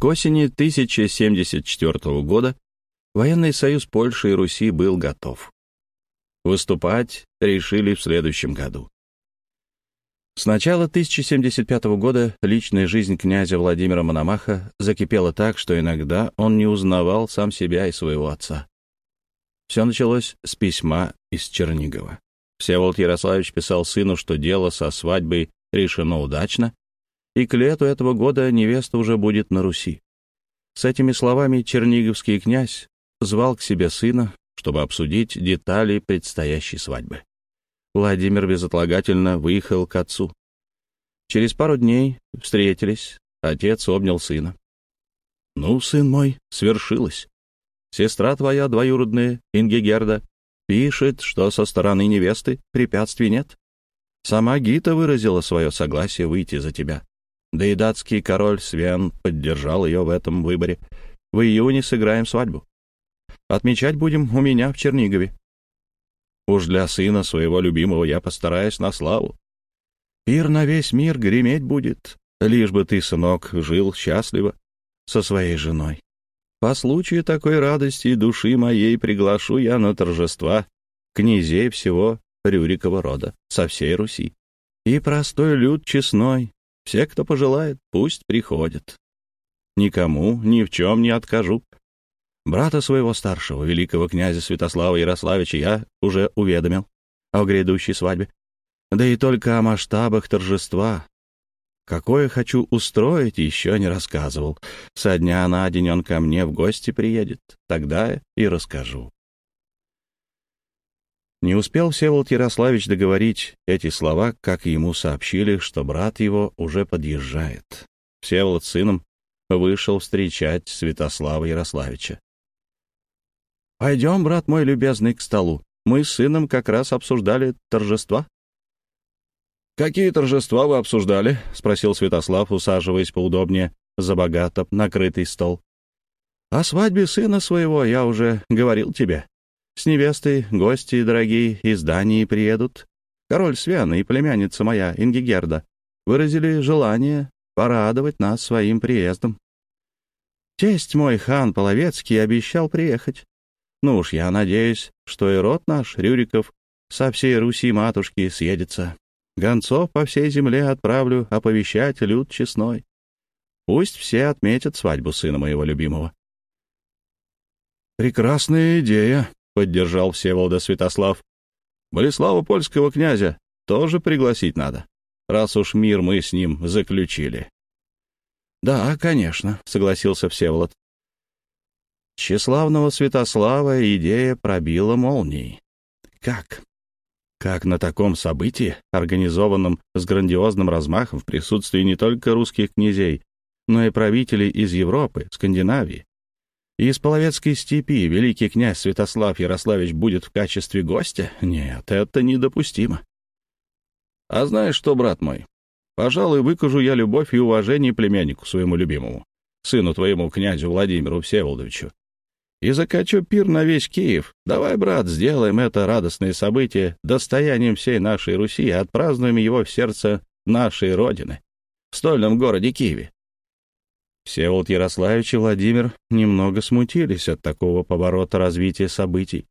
К осени 1074 года военный союз Польши и Руси был готов. Выступать решили в следующем году. С начала 1075 года личная жизнь князя Владимира Мономаха закипела так, что иногда он не узнавал сам себя и своего отца. Все началось с письма из Чернигова. Всеволод Ярославич писал сыну, что дело со свадьбой решено удачно, и к лету этого года невеста уже будет на Руси. С этими словами черниговский князь звал к себе сына, чтобы обсудить детали предстоящей свадьбы. Владимир безотлагательно выехал к отцу. Через пару дней встретились, отец обнял сына. «Ну, сын мой, свершилось. Сестра твоя двоюродная, Ингегерда, пишет, что со стороны невесты препятствий нет. Сама Гита выразила свое согласие выйти за тебя. Да и датский король Свен поддержал ее в этом выборе. В июне сыграем свадьбу. Отмечать будем у меня в Чернигове. Уж для сына своего любимого я постараюсь на славу. Пир на весь мир греметь будет, лишь бы ты, сынок, жил счастливо со своей женой. По случаю такой радости души моей приглашу я на торжества князей всего Рюрикова рода, со всей Руси. И простой люд честной, все, кто пожелает, пусть приходят. Никому ни в чем не откажу. Брата своего старшего, великого князя Святослава Ярославича, я уже уведомил о грядущей свадьбе. Да и только о масштабах торжества. Какое хочу устроить, еще не рассказывал. Со дня на день он ко мне в гости приедет. Тогда и расскажу. Не успел Всеволод Ярославич договорить эти слова, как ему сообщили, что брат его уже подъезжает. Всеволод сыном вышел встречать Святослава Ярославича. «Пойдем, брат мой любезный, к столу. Мы с сыном как раз обсуждали торжества». «Какие торжества вы обсуждали?» — спросил Святослав, усаживаясь поудобнее за богато накрытый стол. «О свадьбе сына своего я уже говорил тебе. С невестой гости дорогие из Дании приедут. Король Свен и племянница моя, Ингигерда, выразили желание порадовать нас своим приездом. Тесть мой, хан Половецкий, обещал приехать. Ну уж я надеюсь, что и род наш, Рюриков, со всей Руси матушки съедется. Гонцов по всей земле отправлю оповещать люд честной. Пусть все отметят свадьбу сына моего любимого. «Прекрасная идея», — поддержал Всеволода Святослав. «Болеслава польского князя тоже пригласить надо, раз уж мир мы с ним заключили». «Да, конечно», — согласился Всеволод. Тщеславного Святослава идея пробила молнией. Как? Как на таком событии, организованном с грандиозным размахом в присутствии не только русских князей, но и правителей из Европы, Скандинавии, из Половецкой степи великий князь Святослав Ярославич будет в качестве гостя? Нет, это недопустимо. А знаешь что, брат мой, пожалуй, выкажу я любовь и уважение племяннику своему любимому, сыну твоему князю Владимиру Всеволодовичу, и закачу пир на весь Киев. Давай, брат, сделаем это радостное событие достоянием всей нашей Руси и отпразднуем его в сердце нашей Родины, в стольном городе Киеве. Всеволод Ярославич и Владимир немного смутились от такого поворота развития событий.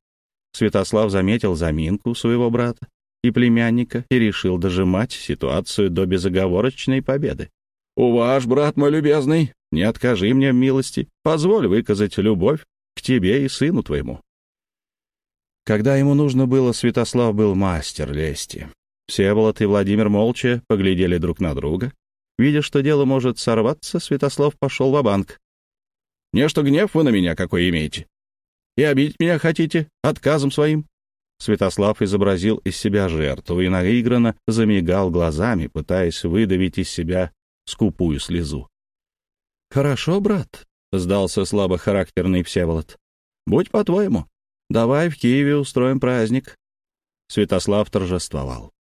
Святослав заметил заминку своего брата и племянника и решил дожимать ситуацию до безоговорочной победы. «Уваж, брат мой любезный, не откажи мне в милости, позволь выказать любовь к тебе и сыну твоему». Когда ему нужно было, Святослав был мастер лести. Всеволод и Владимир молча поглядели друг на друга. Видя, что дело может сорваться, Святослав пошел в банк «Не что гнев вы на меня какой имеете? И обидеть меня хотите отказом своим?» Святослав изобразил из себя жертву и наигранно замигал глазами, пытаясь выдавить из себя скупую слезу. «Хорошо, брат», сдался слабохарактерный Всеволод. «Будь по-твоему. Давай в Киеве устроим праздник». Святослав торжествовал.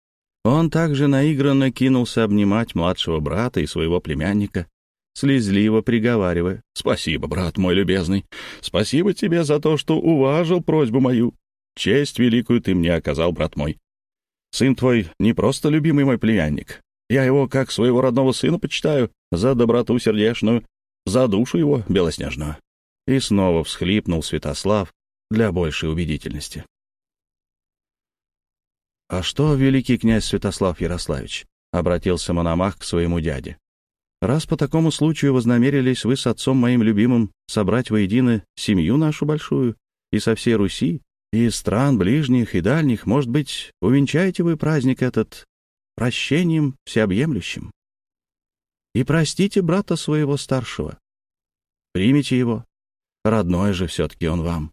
Он также наигранно кинулся обнимать младшего брата и своего племянника, слезливо приговаривая. «Спасибо, брат мой любезный. Спасибо тебе за то, что уважил просьбу мою. Честь великую ты мне оказал, брат мой. Сын твой не просто любимый мой племянник. Я его как своего родного сына почитаю за доброту сердечную, за душу его белоснежную. И снова всхлипнул Святослав для большей убедительности. «А что, великий князь Святослав Ярославич?» — обратился Мономах к своему дяде. «Раз по такому случаю вознамерились вы с отцом моим любимым собрать воедино семью нашу большую и со всей Руси, и стран ближних и дальних, может быть, увенчаете вы праздник этот прощением всеобъемлющим? И простите брата своего старшего. Примите его. Родной же все-таки он вам.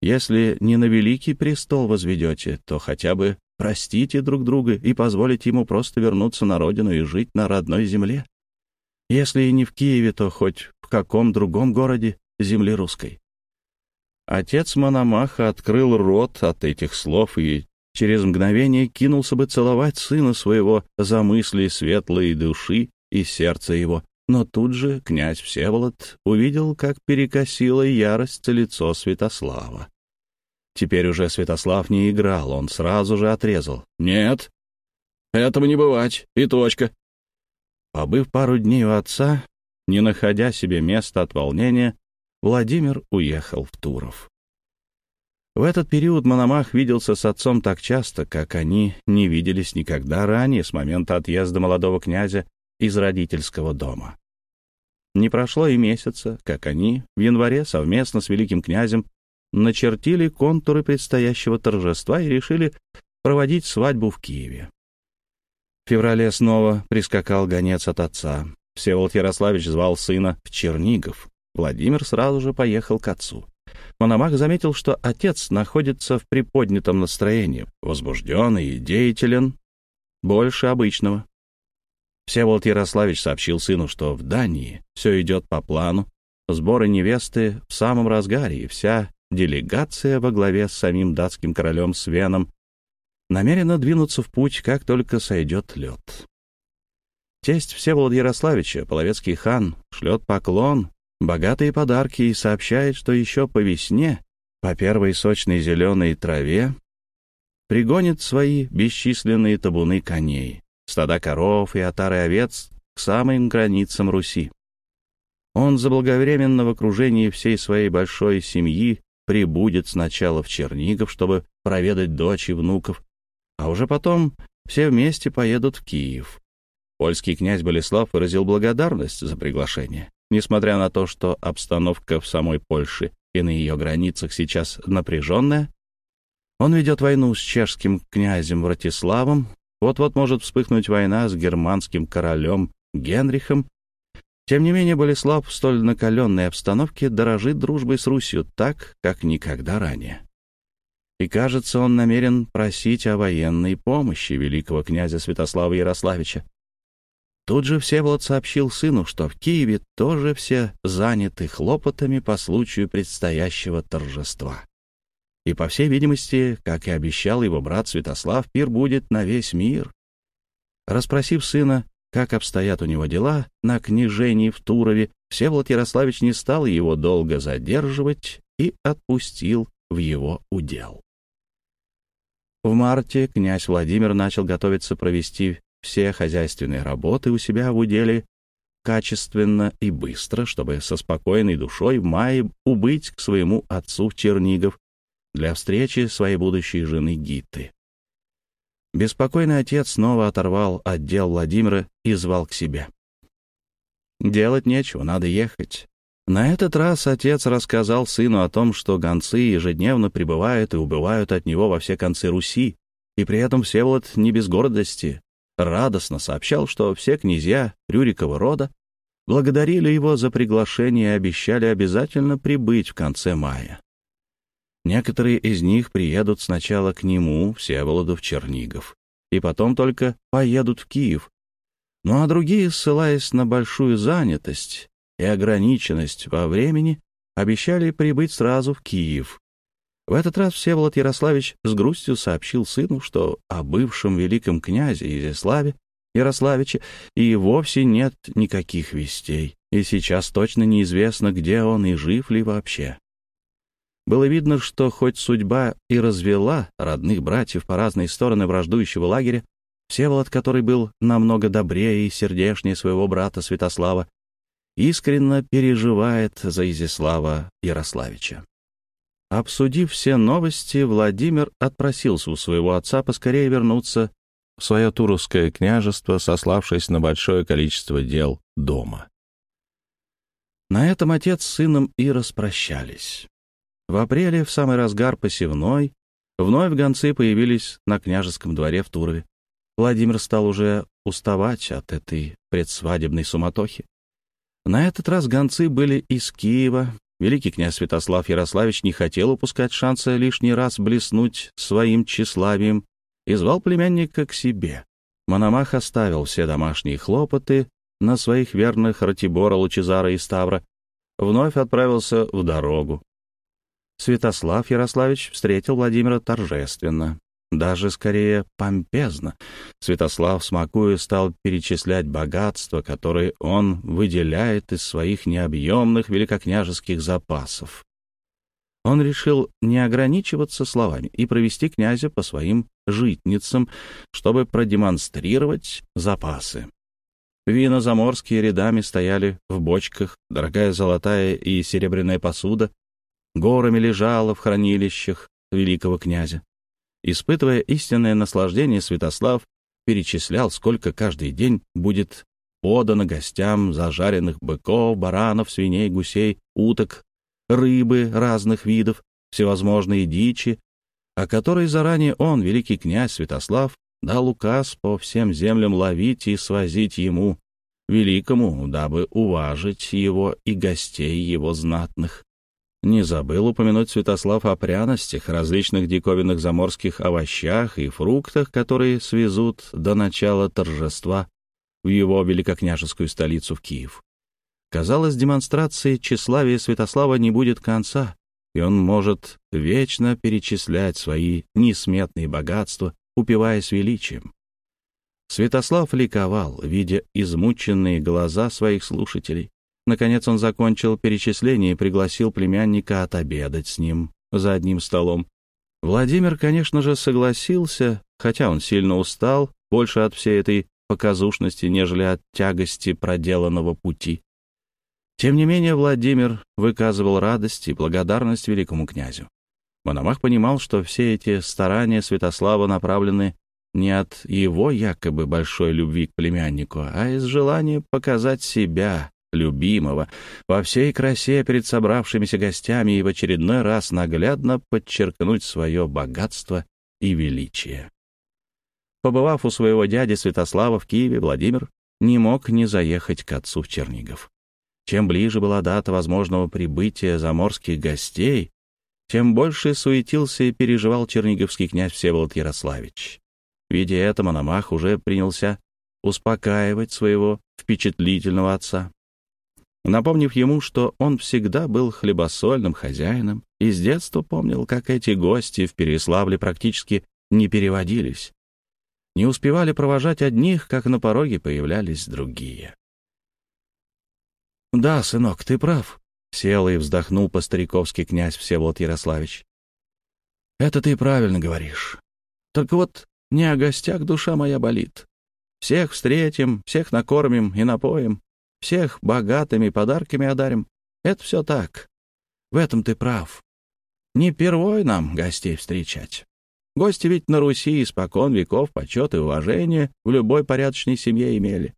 Если не на великий престол возведете, то хотя бы простите друг друга и позволите ему просто вернуться на родину и жить на родной земле. Если и не в Киеве, то хоть в каком другом городе земли русской. Отец Мономаха открыл рот от этих слов и через мгновение кинулся бы целовать сына своего за мысли светлой души и сердца его. Но тут же князь Всеволод увидел, как перекосило ярость лицо Святослава. Теперь уже Святослав не играл, он сразу же отрезал. «Нет, этого не бывать, и точка». Побыв пару дней у отца, не находя себе места от волнения, Владимир уехал в Туров. В этот период Мономах виделся с отцом так часто, как они не виделись никогда ранее, с момента отъезда молодого князя из родительского дома. Не прошло и месяца, как они в январе совместно с великим князем начертили контуры предстоящего торжества и решили проводить свадьбу в Киеве. В феврале снова прискакал гонец от отца. Всеволод Ярославич звал сына в Чернигов. Владимир сразу же поехал к отцу. Мономах заметил, что отец находится в приподнятом настроении, возбужденный и деятелен, больше обычного. Всеволод Ярославич сообщил сыну, что в Дании все идет по плану, сборы невесты в самом разгаре, и вся делегация во главе с самим датским королем Свеном намерена двинуться в путь, как только сойдет лед. Тесть Всеволода Ярославича, половецкий хан, шлет поклон, богатые подарки и сообщает, что еще по весне, по первой сочной зеленой траве, пригонит свои бесчисленные табуны коней, стада коров и отары овец к самым границам Руси. Он заблаговременно в окружении всей своей большой семьи прибудет сначала в Чернигов, чтобы проведать дочь и внуков, а уже потом все вместе поедут в Киев. Польский князь Болеслав выразил благодарность за приглашение. Несмотря на то, что обстановка в самой Польше и на ее границах сейчас напряженная, он ведет войну с чешским князем Вратиславом, вот-вот может вспыхнуть война с германским королем Генрихом, тем не менее, Болеслав в столь накаленной обстановке дорожит дружбой с Русью так, как никогда ранее. И, кажется, он намерен просить о военной помощи великого князя Святослава Ярославича. Тут же Всеволод сообщил сыну, что в Киеве тоже все заняты хлопотами по случаю предстоящего торжества. И, по всей видимости, как и обещал его брат Святослав, пир будет на весь мир. Распросив сына как обстоят у него дела на княжении в Турове, Всеволод Ярославич не стал его долго задерживать и отпустил в его удел. В марте князь Владимир начал готовиться провести все хозяйственные работы у себя в уделе качественно и быстро, чтобы со спокойной душой в мае убыть к своему отцу в Чернигов для встречи своей будущей жены Гиты. Беспокойный отец снова оторвал отдел Владимира и звал к себе. «Делать нечего, надо ехать». На этот раз отец рассказал сыну о том, что гонцы ежедневно прибывают и убывают от него во все концы Руси, и при этом Всеволод не без гордости радостно сообщал, что все князья Рюрикова рода благодарили его за приглашение и обещали обязательно прибыть в конце мая. Некоторые из них приедут сначала к нему, Всеволоду, в Чернигов, и потом только поедут в Киев. Ну а другие, ссылаясь на большую занятость и ограниченность во времени, обещали прибыть сразу в Киев. В этот раз Всеволод Ярославич с грустью сообщил сыну, что о бывшем великом князе Изяславе Ярославиче и вовсе нет никаких вестей, и сейчас точно неизвестно, где он и жив ли вообще. Было видно, что хоть судьба и развела родных братьев по разные стороны враждующего лагеря, Всеволод, который был намного добрее и сердешнее своего брата Святослава, искренне переживает за Изяслава Ярославича. Обсудив все новости, Владимир отпросился у своего отца поскорее вернуться в свое Туровское княжество, сославшись на большое количество дел дома. На этом отец с сыном и распрощались. В апреле, в самый разгар посевной, вновь гонцы появились на княжеском дворе в Турове. Владимир стал уже уставать от этой предсвадебной суматохи. На этот раз гонцы были из Киева. Великий князь Святослав Ярославич не хотел упускать шанса лишний раз блеснуть своим тщеславием и звал племянника к себе. Мономах оставил все домашние хлопоты на своих верных Ратибора, Лучезара и Ставра, вновь отправился в дорогу. Святослав Ярославич встретил Владимира торжественно даже скорее помпезно. Святослав, смакуя, стал перечислять богатства, которые он выделяет из своих необъемных великокняжеских запасов. Он решил не ограничиваться словами и провести князя по своим житницам, чтобы продемонстрировать запасы. Вина заморские рядами стояли в бочках, дорогая золотая и серебряная посуда горами лежала в хранилищах великого князя. Испытывая истинное наслаждение, Святослав перечислял, сколько каждый день будет подано гостям зажаренных быков, баранов, свиней, гусей, уток, рыбы разных видов, всевозможные дичи, о которой заранее он, великий князь Святослав, дал указ по всем землям ловить и свозить ему, великому, дабы уважить его и гостей его знатных. Не забыл упомянуть Святослав о пряностях, различных диковинных заморских овощах и фруктах, которые свезут до начала торжества в его великокняжескую столицу в Киев. Казалось, демонстрации тщеславия Святослава не будет конца, и он может вечно перечислять свои несметные богатства, упиваясь величием. Святослав ликовал, видя измученные глаза своих слушателей. Наконец он закончил перечисление и пригласил племянника отобедать с ним за одним столом. Владимир, конечно же, согласился, хотя он сильно устал, больше от всей этой показушности, нежели от тягости проделанного пути. Тем не менее, Владимир выказывал радость и благодарность великому князю. Мономах понимал, что все эти старания Святослава направлены не от его якобы большой любви к племяннику, а из желания показать себя, любимого, во всей красе перед собравшимися гостями и в очередной раз наглядно подчеркнуть свое богатство и величие. Побывав у своего дяди Святослава в Киеве, Владимир не мог не заехать к отцу в Чернигов. Чем ближе была дата возможного прибытия заморских гостей, тем больше суетился и переживал черниговский князь Всеволод Ярославич. Видя это, Мономах уже принялся успокаивать своего впечатлительного отца напомнив ему, что он всегда был хлебосольным хозяином и с детства помнил, как эти гости в Переславле практически не переводились. Не успевали провожать одних, как на пороге появлялись другие. «Да, сынок, ты прав», — сел и вздохнул по-стариковски князь Всеволод Ярославич. «Это ты правильно говоришь. Только вот не о гостях душа моя болит. Всех встретим, всех накормим и напоим, всех богатыми подарками одарим. Это все так. В этом ты прав. Не первой нам гостей встречать. Гости ведь на Руси испокон веков почет и уважение в любой порядочной семье имели.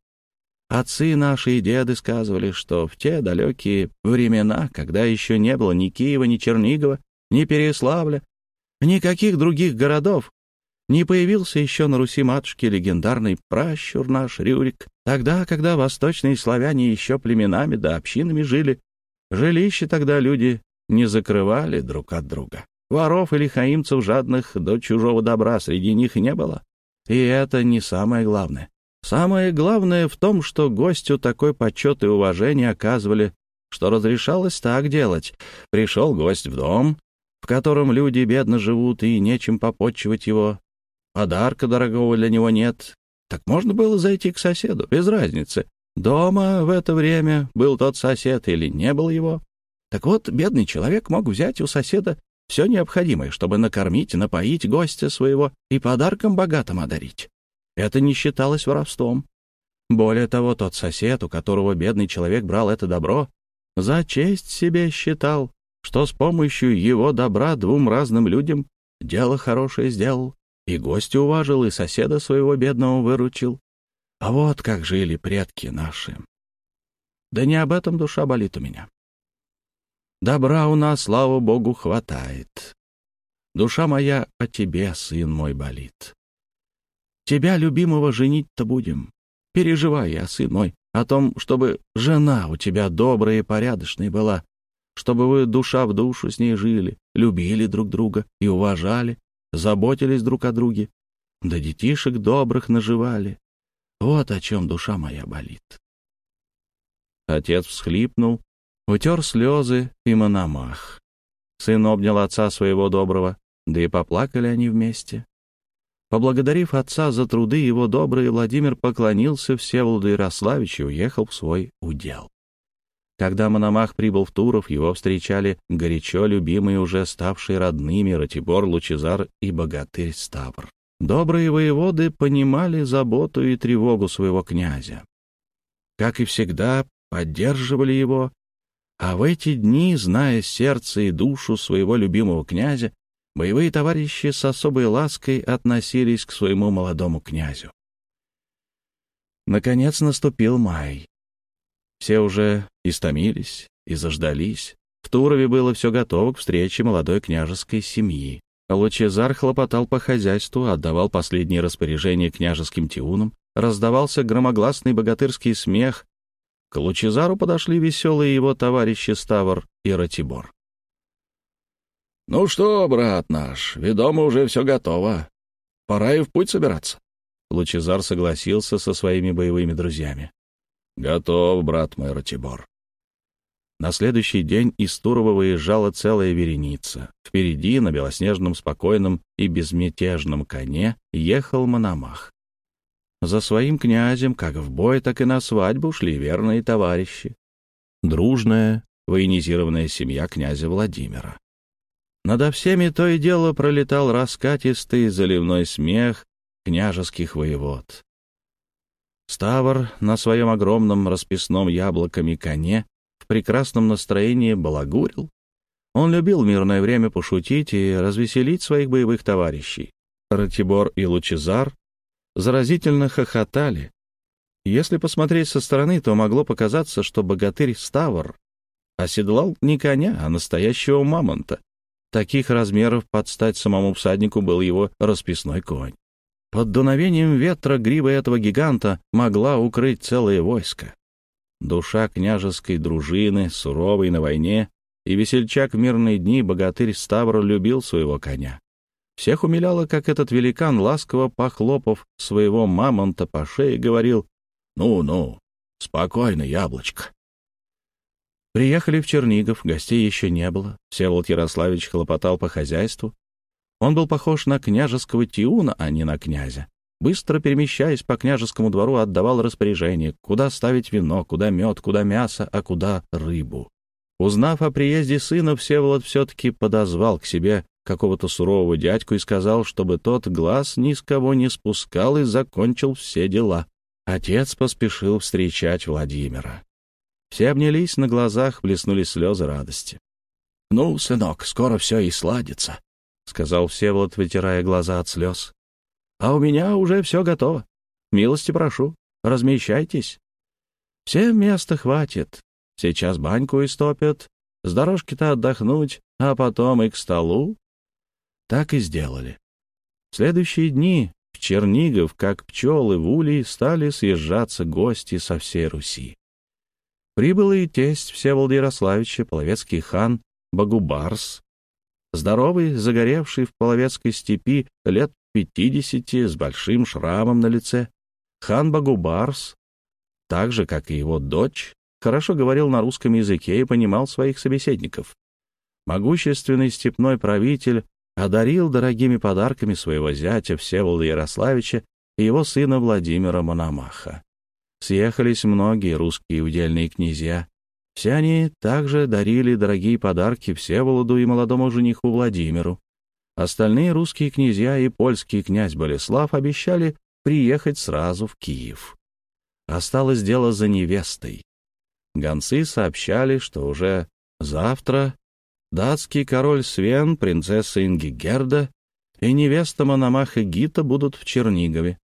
Отцы наши и деды сказывали, что в те далекие времена, когда еще не было ни Киева, ни Чернигова, ни Переславля, никаких других городов, не появился еще на Руси матушки легендарный пращур наш Рюрик, тогда, когда восточные славяне еще племенами да общинами жили. Жилища тогда люди не закрывали друг от друга. Воров или хаимцев жадных до чужого добра среди них не было. И это не самое главное. Самое главное в том, что гостю такой почет и уважение оказывали, что разрешалось так делать. Пришел гость в дом, в котором люди бедно живут и нечем попотчевать его, Подарка дорогого для него нет. Так можно было зайти к соседу, без разницы. Дома в это время был тот сосед или не был его. Так вот, бедный человек мог взять у соседа все необходимое, чтобы накормить, напоить гостя своего и подарком богатым одарить. Это не считалось воровством. Более того, тот сосед, у которого бедный человек брал это добро, за честь себе считал, что с помощью его добра двум разным людям дело хорошее сделал, и гостя уважил, и соседа своего бедного выручил. А вот как жили предки наши. Да не об этом душа болит у меня. Добра у нас, слава богу, хватает. Душа моя о тебе, сын мой, болит. Тебя, любимого, женить-то будем. Переживай я, сын мой, о том, чтобы жена у тебя добрая и порядочная была, чтобы вы душа в душу с ней жили, любили друг друга и уважали, заботились друг о друге, да детишек добрых наживали. Вот о чем душа моя болит. Отец всхлипнул, утер слезы и мономах. Сын обнял отца своего доброго, да и поплакали они вместе. Поблагодарив отца за труды его добрый, Владимир поклонился Всеволоду Ярославичу и уехал в свой удел. Когда Мономах прибыл в Туров, его встречали горячо любимые, уже ставшие родными Ратибор, Лучезар и богатырь Ставр. Добрые воеводы понимали заботу и тревогу своего князя. Как и всегда, поддерживали его, а в эти дни, зная сердце и душу своего любимого князя, боевые товарищи с особой лаской относились к своему молодому князю. Наконец наступил май. Все уже истомились и заждались. В Турове было все готово к встрече молодой княжеской семьи. Лучезар хлопотал по хозяйству, отдавал последние распоряжения княжеским тиунам, раздавался громогласный богатырский смех. К Лучезару подошли веселые его товарищи Ставр и Ратибор. «Ну что, брат наш, ведомо уже все готово. Пора и в путь собираться». Лучезар согласился со своими боевыми друзьями. «Готов, брат мой Ратибор». На следующий день из Турова выезжала целая вереница. Впереди, на белоснежном, спокойном и безмятежном коне, ехал Мономах. За своим князем, как в бой, так и на свадьбу шли верные товарищи. Дружная, военизированная семья князя Владимира. Надо всеми то и дело пролетал раскатистый заливной смех княжеских воевод. Ставр на своем огромном расписном яблоками коне в прекрасном настроении балагурил. Он любил мирное время пошутить и развеселить своих боевых товарищей. Ратибор и Лучезар заразительно хохотали. Если посмотреть со стороны, то могло показаться, что богатырь Ставр оседлал не коня, а настоящего мамонта, Таких размеров под стать самому всаднику был его расписной конь. Под дуновением ветра грива этого гиганта могла укрыть целое войско. Душа княжеской дружины, суровой на войне, и весельчак в мирные дни богатырь Ставр любил своего коня. Всех умиляло, как этот великан, ласково похлопав своего мамонта по шее, говорил «Ну-ну, спокойно, яблочко». Приехали в Чернигов, гостей еще не было. Всеволод Ярославич хлопотал по хозяйству. Он был похож на княжеского тиуна, а не на князя. Быстро перемещаясь по княжескому двору, отдавал распоряжение, куда ставить вино, куда мед, куда мясо, а куда рыбу. Узнав о приезде сына, Всеволод все-таки подозвал к себе какого-то сурового дядьку и сказал, чтобы тот глаз ни с кого не спускал и закончил все дела. Отец поспешил встречать Владимира. Все обнялись, на глазах блеснули слезы радости. — Ну, сынок, скоро все и сладится, — сказал Всеволод, вытирая глаза от слез. — А у меня уже все готово. Милости прошу, размещайтесь. Всем места хватит. Сейчас баньку истопят, с дорожки-то отдохнуть, а потом и к столу. Так и сделали. В следующие дни в Чернигов, как пчелы в улей, стали съезжаться гости со всей Руси. Прибыл и тесть Всеволода Ярославича, половецкий хан Багубарс, здоровый, загоревший в половецкой степи лет пятидесяти, с большим шрамом на лице. Хан Багубарс, так же, как и его дочь, хорошо говорил на русском языке и понимал своих собеседников. Могущественный степной правитель одарил дорогими подарками своего зятя Всеволода Ярославича и его сына Владимира Мономаха съехались многие русские удельные князья. Все они также дарили дорогие подарки Всеволоду и молодому жениху Владимиру. Остальные русские князья и польский князь Болеслав обещали приехать сразу в Киев. Осталось дело за невестой. Гонцы сообщали, что уже завтра датский король Свен, принцесса Ингигерда и невеста Мономаха Гита будут в Чернигове.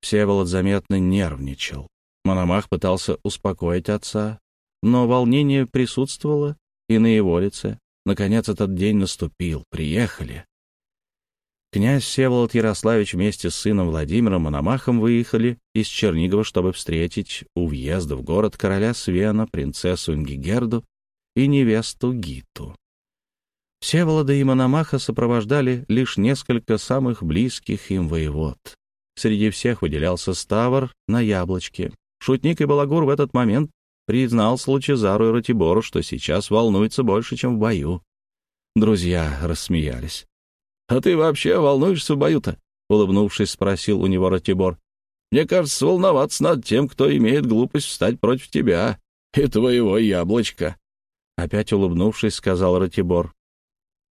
Всеволод заметно нервничал. Мономах пытался успокоить отца, но волнение присутствовало и на его лице. Наконец этот день наступил, приехали. Князь Всеволод Ярославич вместе с сыном Владимиром Мономахом выехали из Чернигова, чтобы встретить у въезда в город короля Свена, принцессу Ингигерду и невесту Гиту. Всеволода и Мономаха сопровождали лишь несколько самых близких им воевод. Среди всех выделялся Ставр на яблочке. Шутник и Балагур в этот момент признал Лучезару и Ратибору, что сейчас волнуется больше, чем в бою. Друзья рассмеялись. «А ты вообще волнуешься в бою-то?» — улыбнувшись, спросил у него Ратибор. «Мне кажется, волноваться над тем, кто имеет глупость встать против тебя и твоего яблочка». Опять улыбнувшись, сказал Ратибор.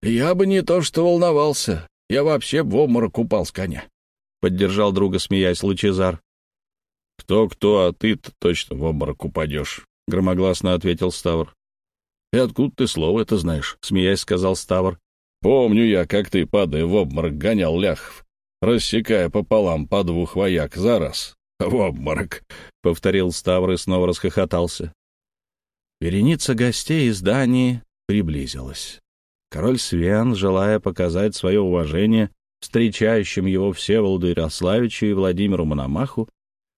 «Я бы не то что волновался, я вообще в обморок упал с коня», — поддержал друга, смеясь Лучезар. «Кто-кто, а ты-то точно в обморок упадешь», — громогласно ответил Ставр. «И откуда ты слово это знаешь?» — смеясь сказал Ставр. Помню я, как ты, падая в обморок, гонял ляхов, рассекая пополам по двух вояк за раз. В обморок, — повторил Ставр и снова расхохотался. Вереница гостей из Дании приблизилась. Король Свен, желая показать свое уважение встречающим его Всеволоду Ярославичу и Владимиру Мономаху,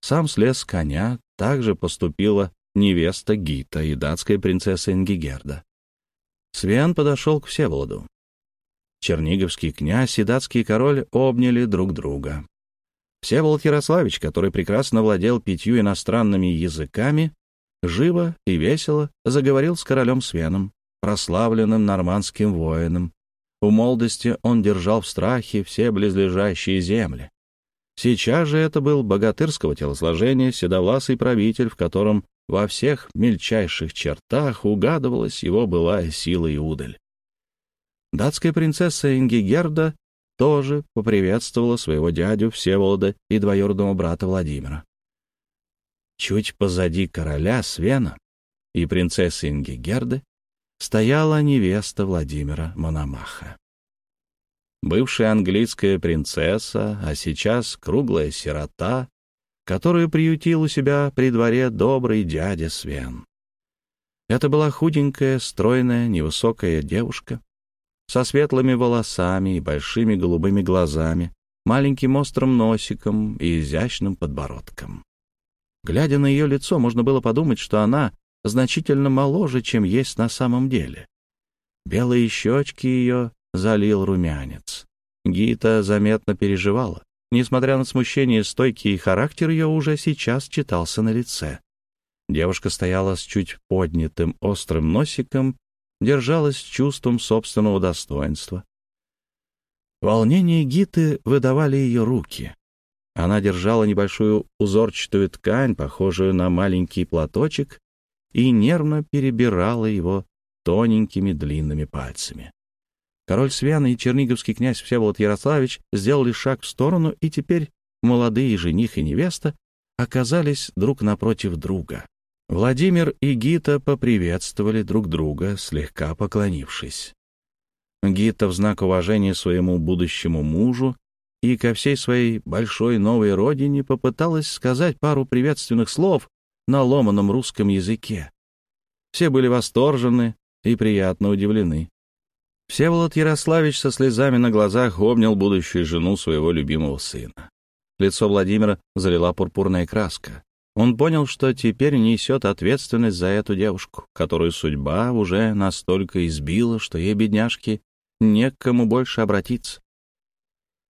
сам слез с коня, также поступила невеста Гита и датская принцесса Ингигерда. Свен подошел к Всеволоду. Черниговский князь и датский король обняли друг друга. Всеволод Ярославич, который прекрасно владел пятью иностранными языками, живо и весело заговорил с королем Свеном, прославленным нормандским воином. В молодости он держал в страхе все близлежащие земли. Сейчас же это был богатырского телосложения седовласый правитель, в котором во всех мельчайших чертах угадывалась его былая сила и удаль. Датская принцесса Ингигерда тоже поприветствовала своего дядю Всеволода и двоюродного брата Владимира. Чуть позади короля Свена и принцессы Ингигерды стояла невеста Владимира Мономаха. Бывшая английская принцесса, а сейчас круглая сирота, которую приютил у себя при дворе добрый дядя Свен. Это была худенькая, стройная, невысокая девушка, со светлыми волосами и большими голубыми глазами, маленьким острым носиком и изящным подбородком. Глядя на ее лицо, можно было подумать, что она значительно моложе, чем есть на самом деле. Белые щечки ее залил румянец. Гита заметно переживала. Несмотря на смущение, стойкий характер ее уже сейчас читался на лице. Девушка стояла с чуть поднятым острым носиком держалась чувством собственного достоинства. Волнение Гиты выдавали ее руки. Она держала небольшую узорчатую ткань, похожую на маленький платочек, и нервно перебирала его тоненькими длинными пальцами. Король Свян и черниговский князь Всеволод Ярославич сделали шаг в сторону, и теперь молодые жених и невеста оказались друг напротив друга. Владимир и Гита поприветствовали друг друга, слегка поклонившись. Гита в знак уважения своему будущему мужу и ко всей своей большой новой родине попыталась сказать пару приветственных слов на ломаном русском языке. Все были восторжены и приятно удивлены. Всеволод Ярославич со слезами на глазах обнял будущую жену своего любимого сына. Лицо Владимира залила пурпурная краска. Он понял, что теперь несет ответственность за эту девушку, которую судьба уже настолько избила, что ей, бедняжке, не к кому больше обратиться.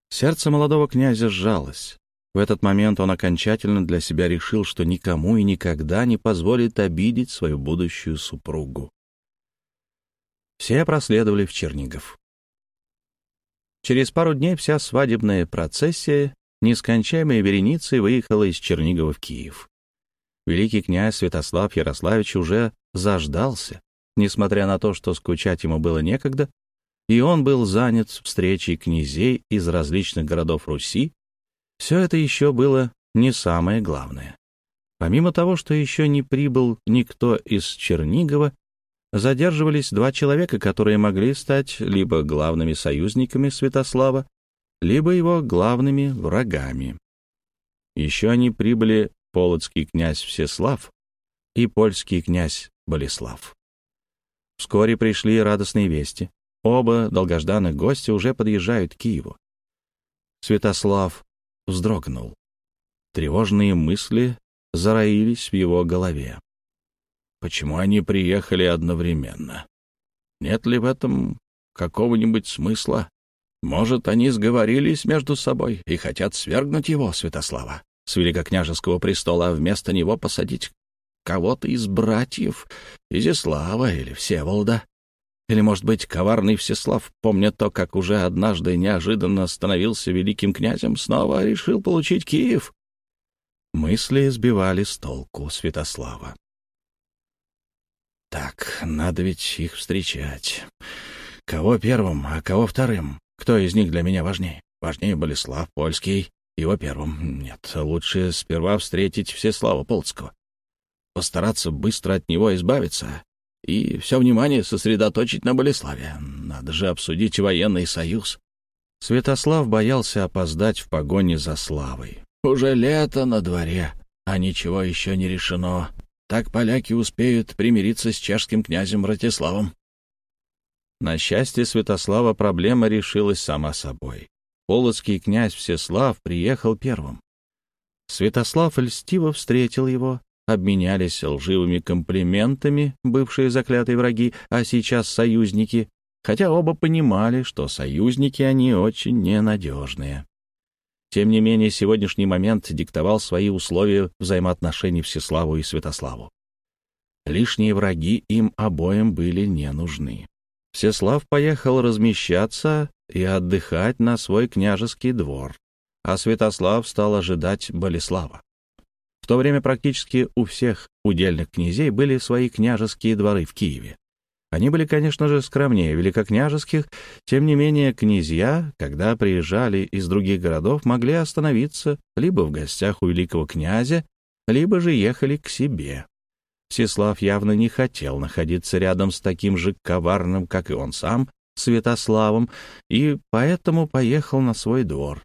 Сердце молодого князя сжалось. В этот момент он окончательно для себя решил, что никому и никогда не позволит обидеть свою будущую супругу. Все проследовали в Чернигов. Через пару дней вся свадебная процессия нескончаемой вереницей выехала из Чернигова в Киев великий князь Святослав Ярославич уже заждался, несмотря на то, что скучать ему было некогда, и он был занят встречей князей из различных городов Руси, все это еще было не самое главное. Помимо того, что еще не прибыл никто из Чернигова, задерживались два человека, которые могли стать либо главными союзниками Святослава, либо его главными врагами. Еще они прибыли полоцкий князь Всеслав и польский князь Болеслав. Вскоре пришли радостные вести. Оба долгожданных гостя уже подъезжают к Киеву. Святослав вздрогнул. Тревожные мысли зароились в его голове. Почему они приехали одновременно? Нет ли в этом какого-нибудь смысла? Может, они сговорились между собой и хотят свергнуть его, Святослава, с великокняжеского престола, а вместо него посадить кого-то из братьев, Изяслава или Всеволода? Или, может быть, коварный Всеслав, помня то, как уже однажды неожиданно становился великим князем, снова решил получить Киев? Мысли сбивали с толку Святослава. Так, надо ведь их встречать. Кого первым, а кого вторым? Кто из них для меня важнее? Важнее Болеслав Польский, его первым. Нет, лучше сперва встретить Всеслава Полцкого. Постараться быстро от него избавиться и все внимание сосредоточить на Болеславе. Надо же обсудить военный союз. Святослав боялся опоздать в погоне за славой. Уже лето на дворе, а ничего еще не решено. Так поляки успеют примириться с чешским князем Ратиславом. На счастье Святослава проблема решилась сама собой. Полоцкий князь Всеслав приехал первым. Святослав льстиво встретил его, обменялись лживыми комплиментами, бывшие заклятые враги, а сейчас союзники, хотя оба понимали, что союзники они очень ненадежные. Тем не менее, сегодняшний момент диктовал свои условия взаимоотношений Всеславу и Святославу. Лишние враги им обоим были не нужны. Всеслав поехал размещаться и отдыхать на свой княжеский двор, а Святослав стал ожидать Болеслава. В то время практически у всех удельных князей были свои княжеские дворы в Киеве. Они были, конечно же, скромнее великокняжеских, тем не менее князья, когда приезжали из других городов, могли остановиться либо в гостях у великого князя, либо же ехали к себе. Всеслав явно не хотел находиться рядом с таким же коварным, как и он сам, Святославом, и поэтому поехал на свой двор.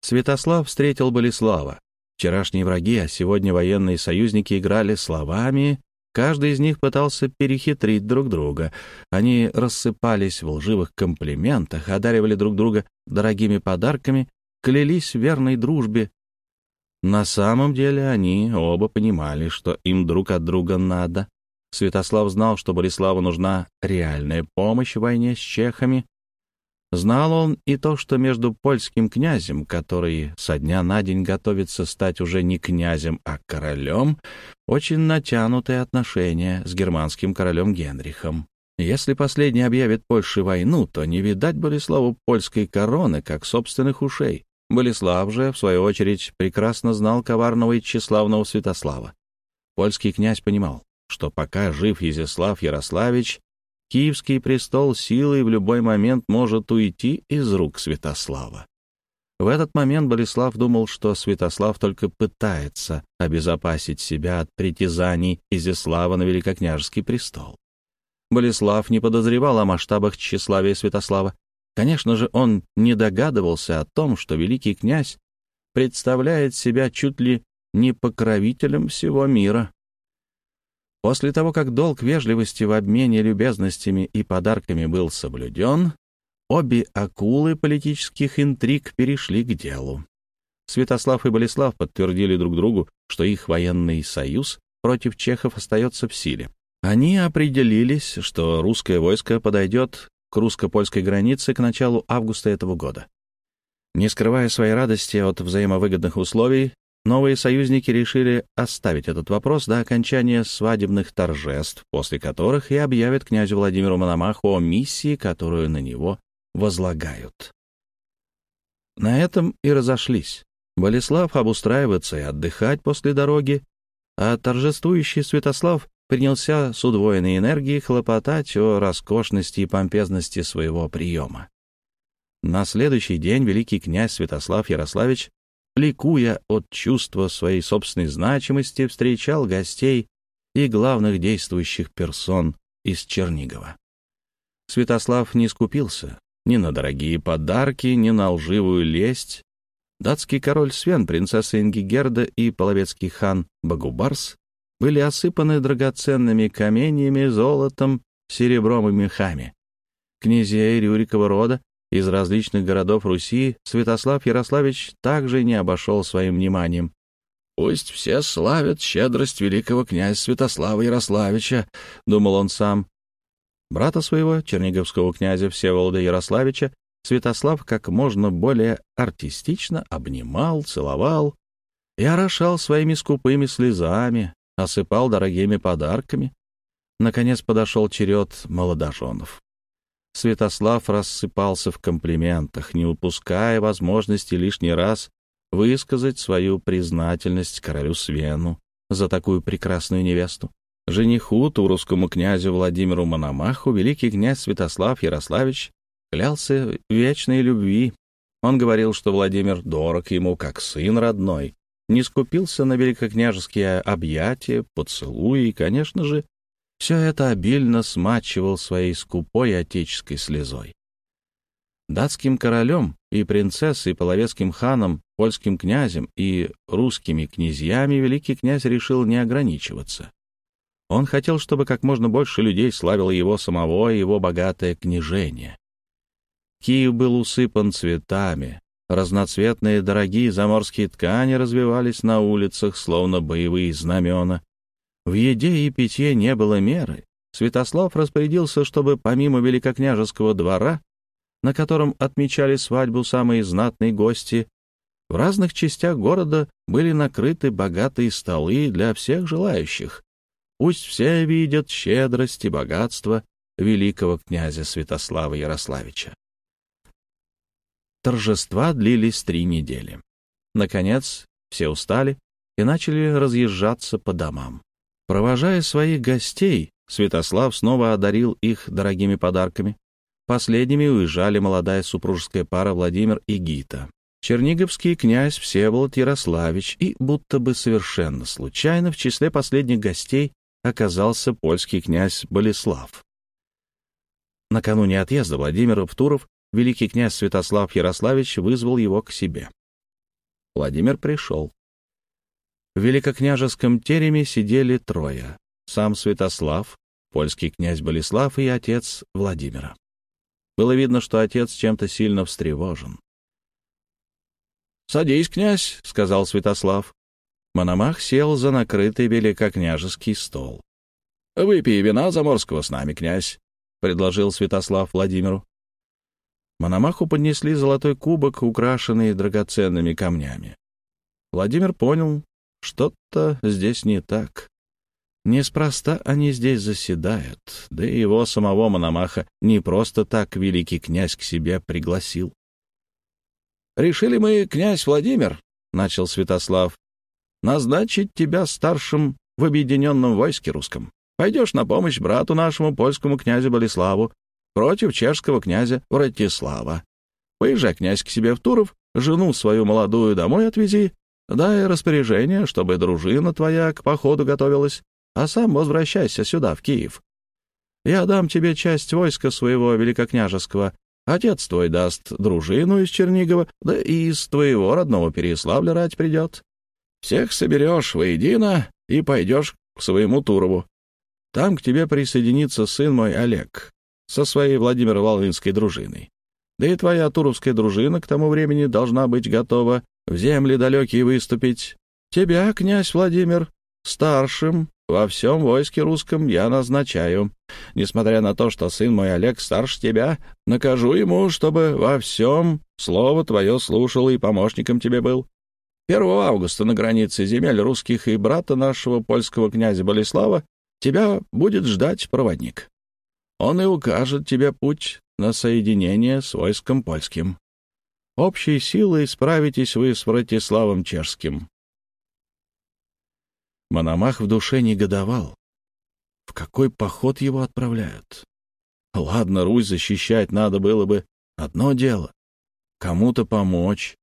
Святослав встретил Болеслава. Вчерашние враги, а сегодня военные союзники играли словами Каждый из них пытался перехитрить друг друга. Они рассыпались в лживых комплиментах, одаривали друг друга дорогими подарками, клялись в верной дружбе. На самом деле они оба понимали, что им друг от друга надо. Святослав знал, что Бориславу нужна реальная помощь в войне с чехами, Знал он и то, что между польским князем, который со дня на день готовится стать уже не князем, а королем, очень натянутые отношения с германским королем Генрихом. Если последний объявит Польше войну, то не видать Болеславу польской короны, как собственных ушей. Болеслав же, в свою очередь, прекрасно знал коварного и тщеславного Святослава. Польский князь понимал, что пока жив Изяслав Ярославич, Киевский престол силой в любой момент может уйти из рук Святослава. В этот момент Болеслав думал, что Святослав только пытается обезопасить себя от притязаний Изяслава на великокняжеский престол. Болеслав не подозревал о масштабах тщеславия Святослава. Конечно же, он не догадывался о том, что великий князь представляет себя чуть ли не покровителем всего мира. После того, как долг вежливости в обмене любезностями и подарками был соблюден, обе акулы политических интриг перешли к делу. Святослав и Болеслав подтвердили друг другу, что их военный союз против чехов остается в силе. Они определились, что русское войско подойдет к русско-польской границе к началу августа этого года. Не скрывая своей радости от взаимовыгодных условий, Новые союзники решили оставить этот вопрос до окончания свадебных торжеств, после которых и объявят князю Владимиру Мономаху о миссии, которую на него возлагают. На этом и разошлись. Болеслав обустраиваться и отдыхать после дороги, а торжествующий Святослав принялся с удвоенной энергией хлопотать о роскошности и помпезности своего приема. На следующий день великий князь Святослав Ярославич ликуя от чувства своей собственной значимости, встречал гостей и главных действующих персон из Чернигова. Святослав не скупился ни на дорогие подарки, ни на лживую лесть. Датский король Свен, принцесса Ингигерда и половецкий хан Багубарс были осыпаны драгоценными каменьями, золотом, серебром и мехами. Князей Рюрикова рода из различных городов Руси Святослав Ярославич также не обошел своим вниманием. «Пусть все славят щедрость великого князя Святослава Ярославича», — думал он сам. Брата своего, черниговского князя Всеволода Ярославича, Святослав как можно более артистично обнимал, целовал и орошал своими скупыми слезами, осыпал дорогими подарками. Наконец подошел черед молодоженов. Святослав рассыпался в комплиментах, не упуская возможности лишний раз высказать свою признательность королю Свену за такую прекрасную невесту. Жениху, турусскому князю Владимиру Мономаху, великий князь Святослав Ярославич клялся вечной любви. Он говорил, что Владимир дорог ему как сын родной, не скупился на великокняжеские объятия, поцелуи и, конечно же, все это обильно смачивал своей скупой отеческой слезой. Датским королем и принцессой, половецким ханом, польским князем и русскими князьями великий князь решил не ограничиваться. Он хотел, чтобы как можно больше людей славило его самого и его богатое княжение. Киев был усыпан цветами, разноцветные дорогие заморские ткани развивались на улицах, словно боевые знамена, в еде и питье не было меры. Святослав распорядился, чтобы помимо великокняжеского двора, на котором отмечали свадьбу самые знатные гости, в разных частях города были накрыты богатые столы для всех желающих. Пусть все видят щедрость и богатство великого князя Святослава Ярославича. Торжества длились три недели. Наконец, все устали и начали разъезжаться по домам. Провожая своих гостей, Святослав снова одарил их дорогими подарками. Последними уезжали молодая супружеская пара Владимир и Гита. Черниговский князь Всеволод Ярославич и, будто бы совершенно случайно, в числе последних гостей оказался польский князь Болеслав. Накануне отъезда Владимира в Туров великий князь Святослав Ярославич вызвал его к себе. Владимир пришел. В великокняжеском тереме сидели трое. Сам Святослав, польский князь Болеслав и отец Владимира. Было видно, что отец чем-то сильно встревожен. «Садись, князь», — сказал Святослав. Мономах сел за накрытый великокняжеский стол. «Выпей вина заморского с нами, князь», — предложил Святослав Владимиру. Мономаху поднесли золотой кубок, украшенный драгоценными камнями. Владимир понял, что-то здесь не так. Неспроста они здесь заседают, да и его самого Мономаха не просто так великий князь к себе пригласил. «Решили мы, князь Владимир, — начал Святослав, — назначить тебя старшим в объединенном войске русском. Пойдешь на помощь брату нашему польскому князю Болеславу против чешского князя Вратислава. Поезжай, князь, к себе в Туров, жену свою молодую домой отвези, Дай распоряжение, чтобы дружина твоя к походу готовилась, а сам возвращайся сюда, в Киев. Я дам тебе часть войска своего великокняжеского. Отец твой даст дружину из Чернигова, да и из твоего родного Переславля рать придет. Всех соберешь воедино и пойдешь к своему Турову. Там к тебе присоединится сын мой Олег со своей Владимир-Волынской дружиной. Да и твоя туровская дружина к тому времени должна быть готова в земли далекие выступить. Тебя, князь Владимир, старшим во всем войске русском я назначаю. Несмотря на то, что сын мой Олег старше тебя, накажу ему, чтобы во всем слово твое слушал и помощником тебе был. 1 августа на границе земель русских и брата нашего польского князя Болеслава тебя будет ждать проводник. Он и укажет тебе путь на соединение с войском польским. Общей силой справитесь вы с Вратиславом Чешским. Мономах в душе негодовал. В какой поход его отправляют? Ладно, Русь защищать надо было бы. Одно дело. Кому-то помочь.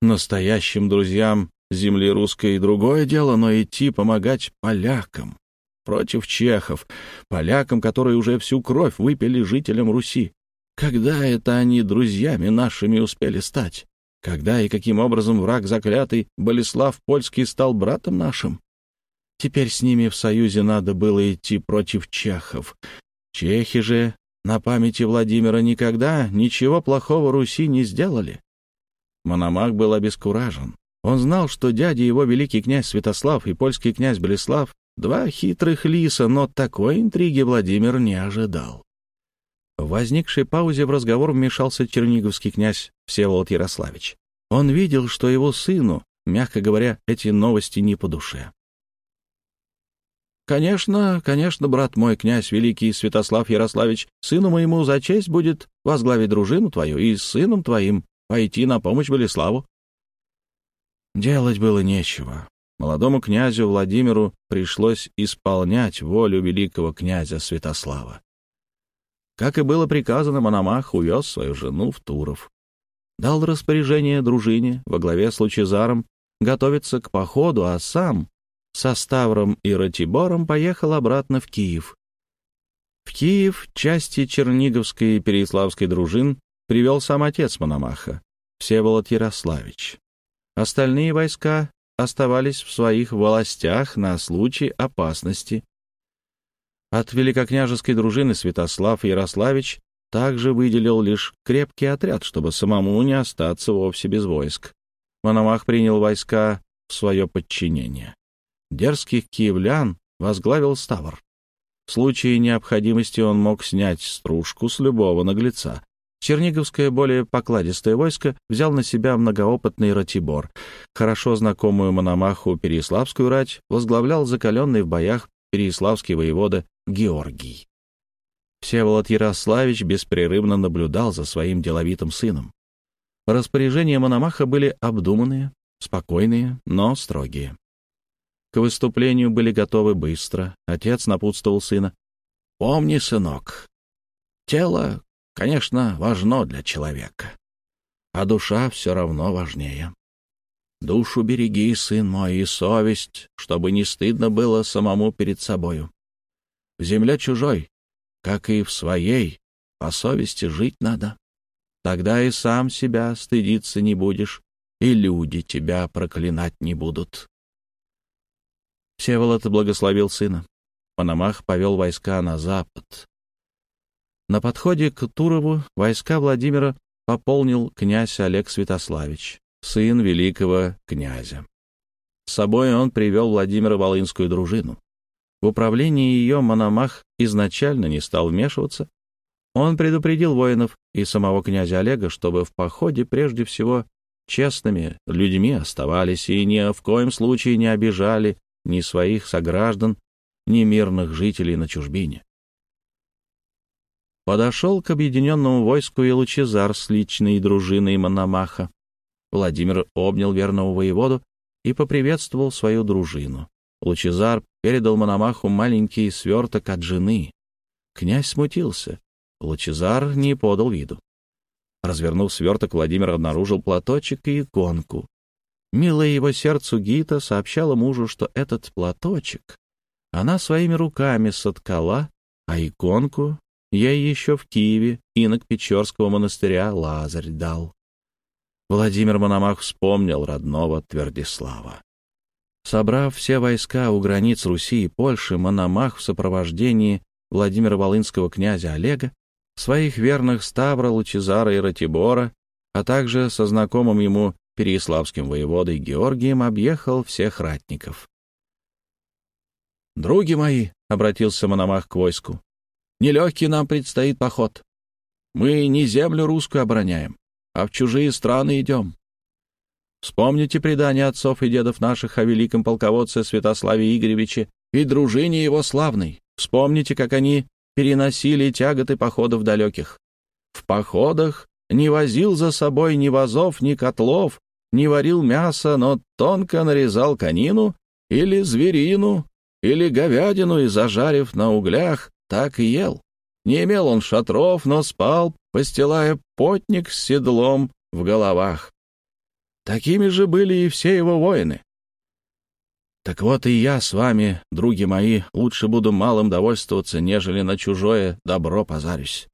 Настоящим друзьям земли русской другое дело, но идти помогать полякам против чехов, полякам, которые уже всю кровь выпили жителям Руси. Когда это они друзьями нашими успели стать? Когда и каким образом враг заклятый Болеслав Польский стал братом нашим? Теперь с ними в союзе надо было идти против чехов. Чехи же на памяти Владимира никогда ничего плохого Руси не сделали. Мономах был обескуражен. Он знал, что дядя его великий князь Святослав и польский князь Болеслав — два хитрых лиса, но такой интриги Владимир не ожидал. В возникшей паузе в разговор вмешался черниговский князь Всеволод Ярославич. Он видел, что его сыну, мягко говоря, эти новости не по душе. «Конечно, конечно, брат мой, князь великий Святослав Ярославич, сыну моему за честь будет возглавить дружину твою и с сыном твоим пойти на помощь Болеславу». Делать было нечего. Молодому князю Владимиру пришлось исполнять волю великого князя Святослава. Как и было приказано, Мономах увез свою жену в Туров. Дал распоряжение дружине во главе с Лучезаром готовиться к походу, а сам со Ставром и Ратибором поехал обратно в Киев. В Киев части Черниговской и Переяславской дружин привел сам отец Мономаха, Всеволод Ярославич. Остальные войска оставались в своих властях на случай опасности от великокняжеской дружины Святослав Ярославич также выделил лишь крепкий отряд, чтобы самому не остаться вовсе без войск. Мономах принял войска в свое подчинение. Дерзких киевлян возглавил Ставр. В случае необходимости он мог снять стружку с любого наглеца. Черниговское более покладистое войско взял на себя многоопытный Ратибор. Хорошо знакомую Мономаху Переяславскую рать возглавлял закаленный в боях Переяславский воевода Георгий. Всеволод Ярославич беспрерывно наблюдал за своим деловитым сыном. Распоряжения Мономаха были обдуманные, спокойные, но строгие. К выступлению были готовы быстро. Отец напутствовал сына. «Помни, сынок, тело, конечно, важно для человека, а душа все равно важнее. Душу береги, сын мой, и совесть, чтобы не стыдно было самому перед собою. В земле чужой, как и в своей, по совести жить надо. Тогда и сам себя стыдиться не будешь, и люди тебя проклинать не будут. Всеволод благословил сына. Панамах повел войска на запад. На подходе к Турову войска Владимира пополнил князь Олег Святославич, сын великого князя. С собой он привел Владимира Волынскую дружину. В управлении ее Мономах изначально не стал вмешиваться. Он предупредил воинов и самого князя Олега, чтобы в походе прежде всего честными людьми оставались и ни в коем случае не обижали ни своих сограждан, ни мирных жителей на чужбине. Подошел к объединенному войску и Лучезар с личной дружиной Мономаха. Владимир обнял верного воеводу и поприветствовал свою дружину. Лучезар передал Мономаху маленький сверток от жены. Князь смутился. Лучезар не подал виду. Развернув сверток, Владимир обнаружил платочек и иконку. Милая его сердцу Гита сообщала мужу, что этот платочек она своими руками соткала, а иконку ей еще в Киеве инок Печорского монастыря Лазарь дал. Владимир Мономах вспомнил родного Твердислава. Собрав все войска у границ Руси и Польши, Мономах в сопровождении Владимира Волынского князя Олега, своих верных Ставра, Лучезара и Ратибора, а также со знакомым ему переяславским воеводой Георгием объехал всех ратников. «Други мои», — обратился Мономах к войску, — «нелегкий нам предстоит поход. Мы не землю русскую обороняем, а в чужие страны идем. Вспомните предания отцов и дедов наших о великом полководце Святославе Игоревиче и дружине его славной. Вспомните, как они переносили тяготы походов далеких. В походах не возил за собой ни вазов, ни котлов, не варил мясо, но тонко нарезал конину или зверину, или говядину и, зажарив на углях, так и ел. Не имел он шатров, но спал, постилая потник с седлом в головах. Такими же были и все его воины. Так вот и я с вами, други мои, лучше буду малым довольствоваться, нежели на чужое добро позарюсь.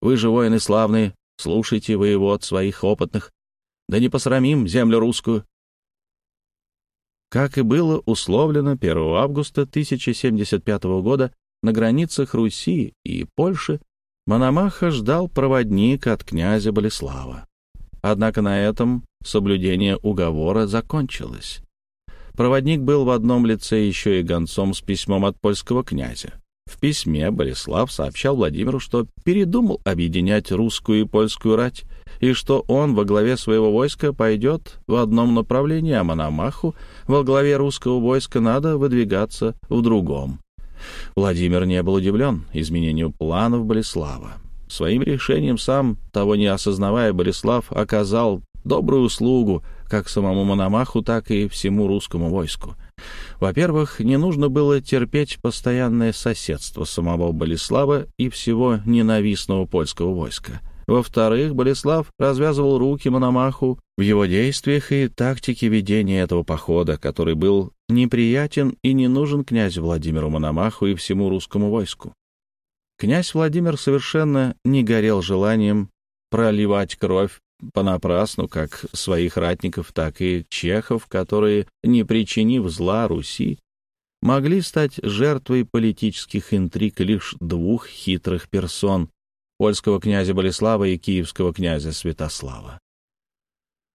Вы же воины славные, слушайте воевод своих опытных, да не посрамим землю русскую. Как и было условлено 1 августа 1075 года на границах Руси и Польши, Мономаха ждал проводник от князя Болеслава. Однако на этом соблюдение уговора закончилось. Проводник был в одном лице еще и гонцом с письмом от польского князя. В письме Болеслав сообщал Владимиру, что передумал объединять русскую и польскую рать, и что он во главе своего войска пойдет в одном направлении, а Мономаху во главе русского войска надо выдвигаться в другом. Владимир не был удивлен изменению планов Болеслава. Своим решением сам, того не осознавая, Болеслав оказал добрую услугу как самому Мономаху, так и всему русскому войску. Во-первых, не нужно было терпеть постоянное соседство самого Болеслава и всего ненавистного польского войска. Во-вторых, Болеслав развязывал руки Мономаху в его действиях и тактике ведения этого похода, который был неприятен и не нужен князю Владимиру Мономаху и всему русскому войску. Князь Владимир совершенно не горел желанием проливать кровь понапрасну как своих ратников, так и чехов, которые, не причинив зла Руси, могли стать жертвой политических интриг лишь двух хитрых персон — польского князя Болеслава и киевского князя Святослава.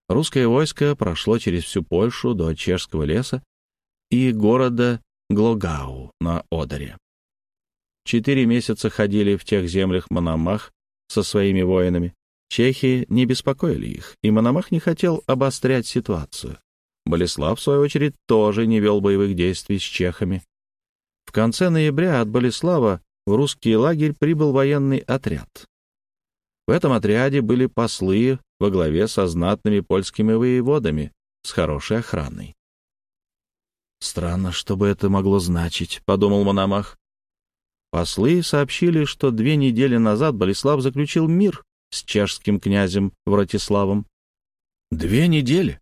Русское войско прошло через всю Польшу до Чешского леса и города Глогау на Одере. Четыре месяца ходили в тех землях Мономах со своими воинами, Чехи не беспокоили их, и Мономах не хотел обострять ситуацию. Болеслав, в свою очередь, тоже не вел боевых действий с чехами. В конце ноября от Болеслава в русский лагерь прибыл военный отряд. В этом отряде были послы во главе со знатными польскими воеводами с хорошей охраной. «Странно, что бы это могло значить», — подумал Мономах. Послы сообщили, что две недели назад Болеслав заключил мир с чешским князем Вратиславом. «Две недели?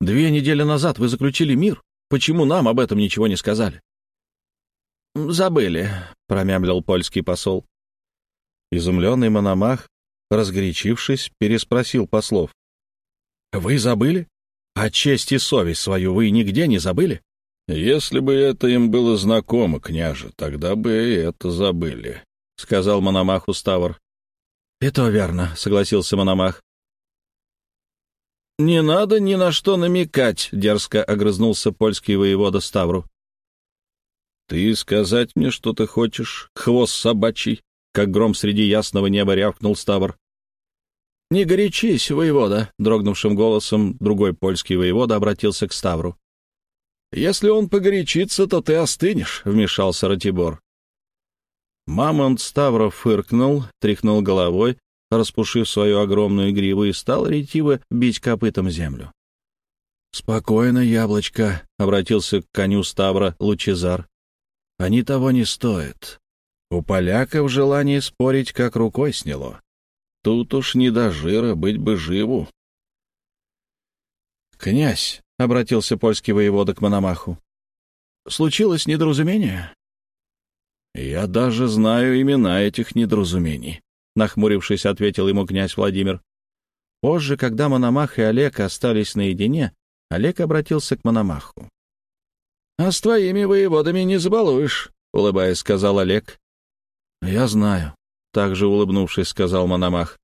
Две недели назад вы заключили мир? Почему нам об этом ничего не сказали?» «Забыли», — промямлил польский посол. Изумленный Мономах, разгорячившись, переспросил послов. «Вы забыли? А честь и совесть свою вы нигде не забыли?» «Если бы это им было знакомо, княже, тогда бы и это забыли», — сказал Мономаху Ставр. «И то верно», — согласился Мономах. «Не надо ни на что намекать», — дерзко огрызнулся польский воевода Ставру. «Ты сказать мне, что ты хочешь, хвост собачий?» Как гром среди ясного неба рявкнул Ставр. «Не горячись, воевода», — дрогнувшим голосом другой польский воевода обратился к Ставру. «Если он погорячится, то ты остынешь», — вмешался Ратибор. Мамонт Ставров фыркнул, тряхнул головой, распушив свою огромную гриву, и стал ретиво бить копытом землю. «Спокойно, яблочко», — обратился к коню Ставра Лучезар. «Они того не стоят. У поляков желание спорить как рукой сняло. Тут уж не до жира, быть бы живу». «Князь», — обратился польский воевода к Мономаху, — «случилось недоразумение?» «Я даже знаю имена этих недоразумений», — нахмурившись, ответил ему князь Владимир. Позже, когда Мономах и Олег остались наедине, Олег обратился к Мономаху. «А с твоими воеводами не забалуешь», — улыбаясь, сказал Олег. «Я знаю», — также улыбнувшись, сказал Мономах.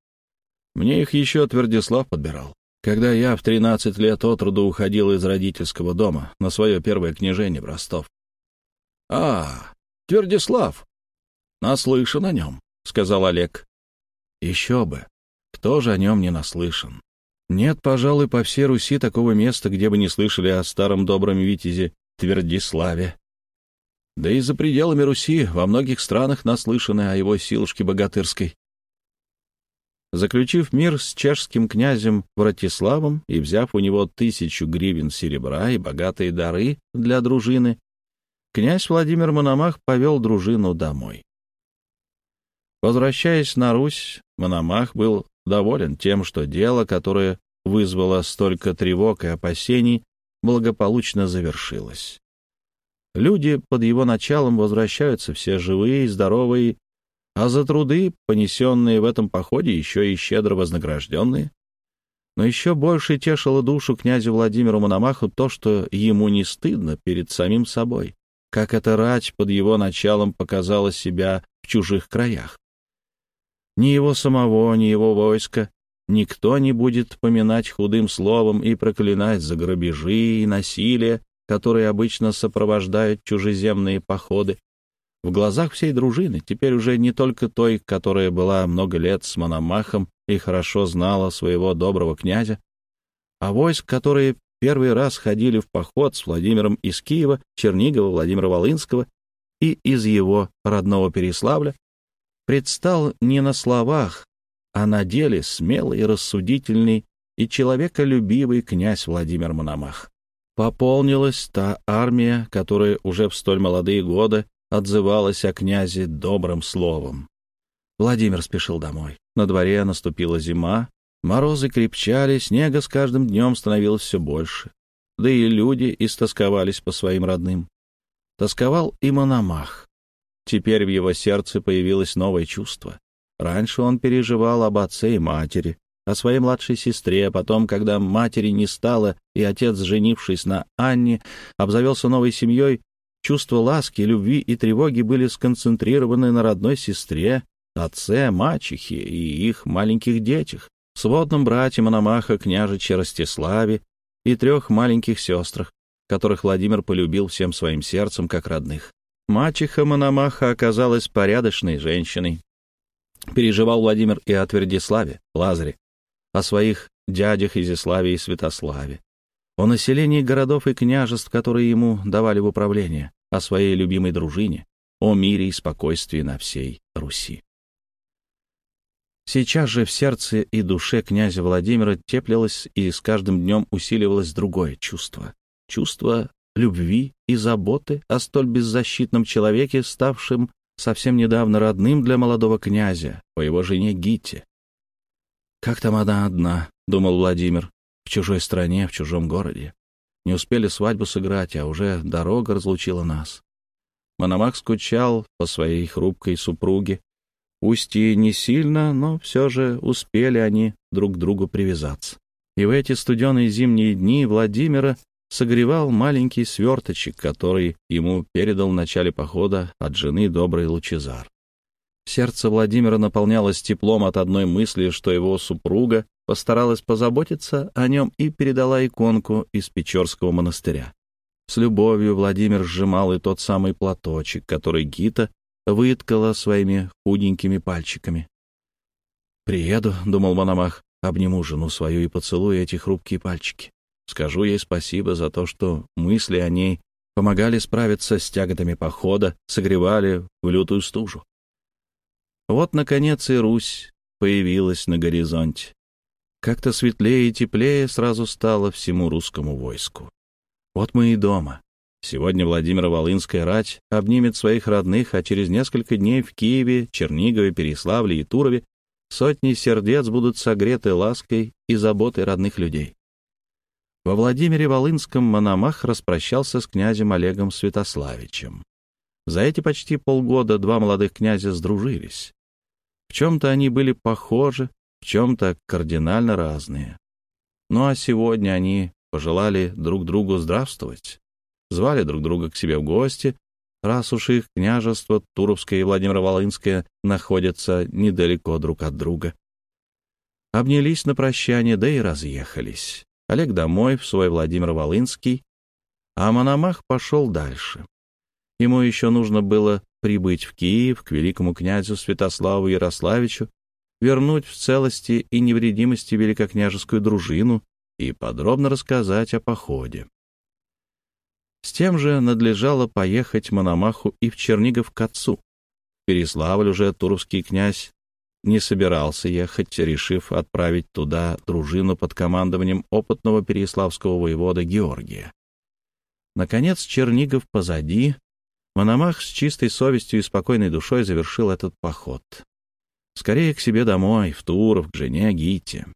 «Мне их еще Твердислав подбирал, когда я в тринадцать лет от роду уходил из родительского дома на свое первое княжение в Ростов». «А, Твердислав. Наслышан о нем, — сказал Олег. Еще бы. Кто же о нем не наслышан? Нет, пожалуй, по всей Руси такого места, где бы не слышали о старом добром витязе Твердиславе. Да и за пределами Руси во многих странах наслышаны о его силушке богатырской. Заключив мир с чешским князем Вратиславом и взяв у него тысячу гривен серебра и богатые дары для дружины, князь Владимир Мономах повел дружину домой. Возвращаясь на Русь, Мономах был доволен тем, что дело, которое вызвало столько тревог и опасений, благополучно завершилась. Люди под его началом возвращаются все живые и здоровые, а за труды, понесенные в этом походе, еще и щедро вознагражденные. Но еще больше тешило душу князю Владимиру Мономаху то, что ему не стыдно перед самим собой, как эта рать под его началом показала себя в чужих краях. Ни его самого, ни его войска никто не будет поминать худым словом и проклинать за грабежи и насилие, которые обычно сопровождают чужеземные походы. В глазах всей дружины, теперь уже не только той, которая была много лет с Мономахом и хорошо знала своего доброго князя, а войск, которые первый раз ходили в поход с Владимиром из Киева, Чернигова, Владимира Волынского и из его родного Переславля, предстал не на словах, а на деле смелый, рассудительный и человеколюбивый князь Владимир Мономах. Пополнилась та армия, которая уже в столь молодые годы отзывалась о князе добрым словом. Владимир спешил домой. На дворе наступила зима, морозы крепчали, снега с каждым днем становилось все больше. Да и люди истосковались по своим родным. Тосковал и Мономах. Теперь в его сердце появилось новое чувство. Раньше он переживал об отце и матери, о своей младшей сестре, а потом, когда матери не стало, и отец, женившись на Анне, обзавелся новой семьей, чувства ласки, любви и тревоги были сконцентрированы на родной сестре, отце, мачехе и их маленьких детях, сводном брате Мономаха, княжиче Ростиславе и трех маленьких сестрах, которых Владимир полюбил всем своим сердцем как родных. Мачеха Мономаха оказалась порядочной женщиной, Переживал Владимир и о Твердиславе, Лазаре, о своих дядях Изяславе и Святославе, о населении городов и княжеств, которые ему давали в управление, о своей любимой дружине, о мире и спокойствии на всей Руси. Сейчас же в сердце и душе князя Владимира теплилось и с каждым днем усиливалось другое чувство. Чувство любви и заботы о столь беззащитном человеке, ставшем совсем недавно родным для молодого князя, по его жене Гите. «Как там она одна?» — думал Владимир. «В чужой стране, в чужом городе. Не успели свадьбу сыграть, а уже дорога разлучила нас». Мономах скучал по своей хрупкой супруге. Пусть и не сильно, но все же успели они друг к другу привязаться. И в эти студеные зимние дни Владимира согревал маленький сверточек, который ему передал в начале похода от жены добрый Лучезар. Сердце Владимира наполнялось теплом от одной мысли, что его супруга постаралась позаботиться о нем и передала иконку из Печорского монастыря. С любовью Владимир сжимал и тот самый платочек, который Гита выткала своими худенькими пальчиками. «Приеду», — думал Мономах, — «обниму жену свою и поцелую эти хрупкие пальчики». Скажу ей спасибо за то, что мысли о ней помогали справиться с тяготами похода, согревали в лютую стужу. Вот, наконец, и Русь появилась на горизонте. Как-то светлее и теплее сразу стало всему русскому войску. Вот мы и дома. Сегодня Владимир Волынская рать обнимет своих родных, а через несколько дней в Киеве, Чернигове, Переславле и Турове сотни сердец будут согреты лаской и заботой родных людей. Во Владимире Волынском Мономах распрощался с князем Олегом Святославичем. За эти почти полгода два молодых князя сдружились. В чем-то они были похожи, в чем-то кардинально разные. Ну а сегодня они пожелали друг другу здравствовать, звали друг друга к себе в гости, раз уж их княжество Туровское и Владимиро-Волынское находятся недалеко друг от друга. Обнялись на прощание, да и разъехались. Олег домой, в свой Владимир-Волынский, а Мономах пошел дальше. Ему еще нужно было прибыть в Киев к великому князю Святославу Ярославичу, вернуть в целости и невредимости великокняжескую дружину и подробно рассказать о походе. С тем же надлежало поехать Мономаху и в Чернигов к отцу. В Переславль уже туровский князь не собирался ехать, решив отправить туда дружину под командованием опытного переславского воевода Георгия. Наконец, Чернигов позади, Мономах с чистой совестью и спокойной душой завершил этот поход. Скорее к себе домой, в Туров, к жене Гите.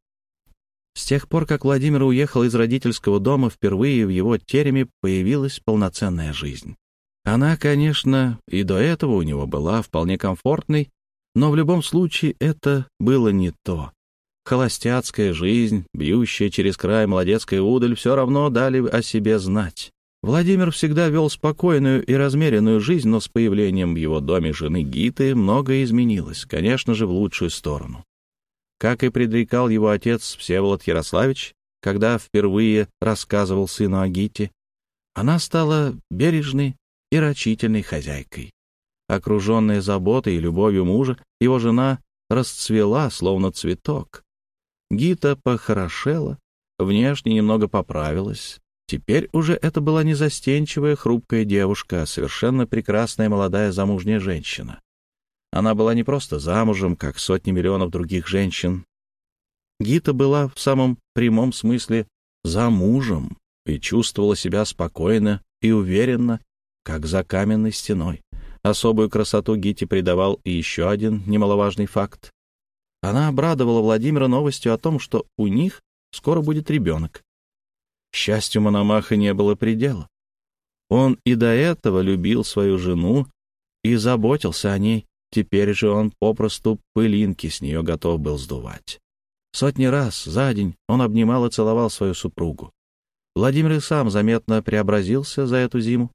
С тех пор, как Владимир уехал из родительского дома, впервые в его тереме появилась полноценная жизнь. Она, конечно, и до этого у него была вполне комфортной, но в любом случае это было не то. Холостяцкая жизнь, бьющая через край молодецкая удаль, все равно дали о себе знать. Владимир всегда вел спокойную и размеренную жизнь, но с появлением в его доме жены Гиты многое изменилось, конечно же, в лучшую сторону. Как и предрекал его отец Всеволод Ярославич, когда впервые рассказывал сыну о Гите, она стала бережной и рачительной хозяйкой. Окруженная заботой и любовью мужа, его жена расцвела, словно цветок. Гита похорошела, внешне немного поправилась. Теперь уже это была не застенчивая, хрупкая девушка, а совершенно прекрасная молодая замужняя женщина. Она была не просто замужем, как сотни миллионов других женщин. Гита была в самом прямом смысле замужем и чувствовала себя спокойно и уверенно, как за каменной стеной. Особую красоту Гите придавал и еще один немаловажный факт. Она обрадовала Владимира новостью о том, что у них скоро будет ребенок. Счастью, Мономаха не было предела. Он и до этого любил свою жену и заботился о ней, Теперь же он попросту пылинки с нее готов был сдувать. Сотни раз за день он обнимал и целовал свою супругу. Владимир и сам заметно преобразился за эту зиму.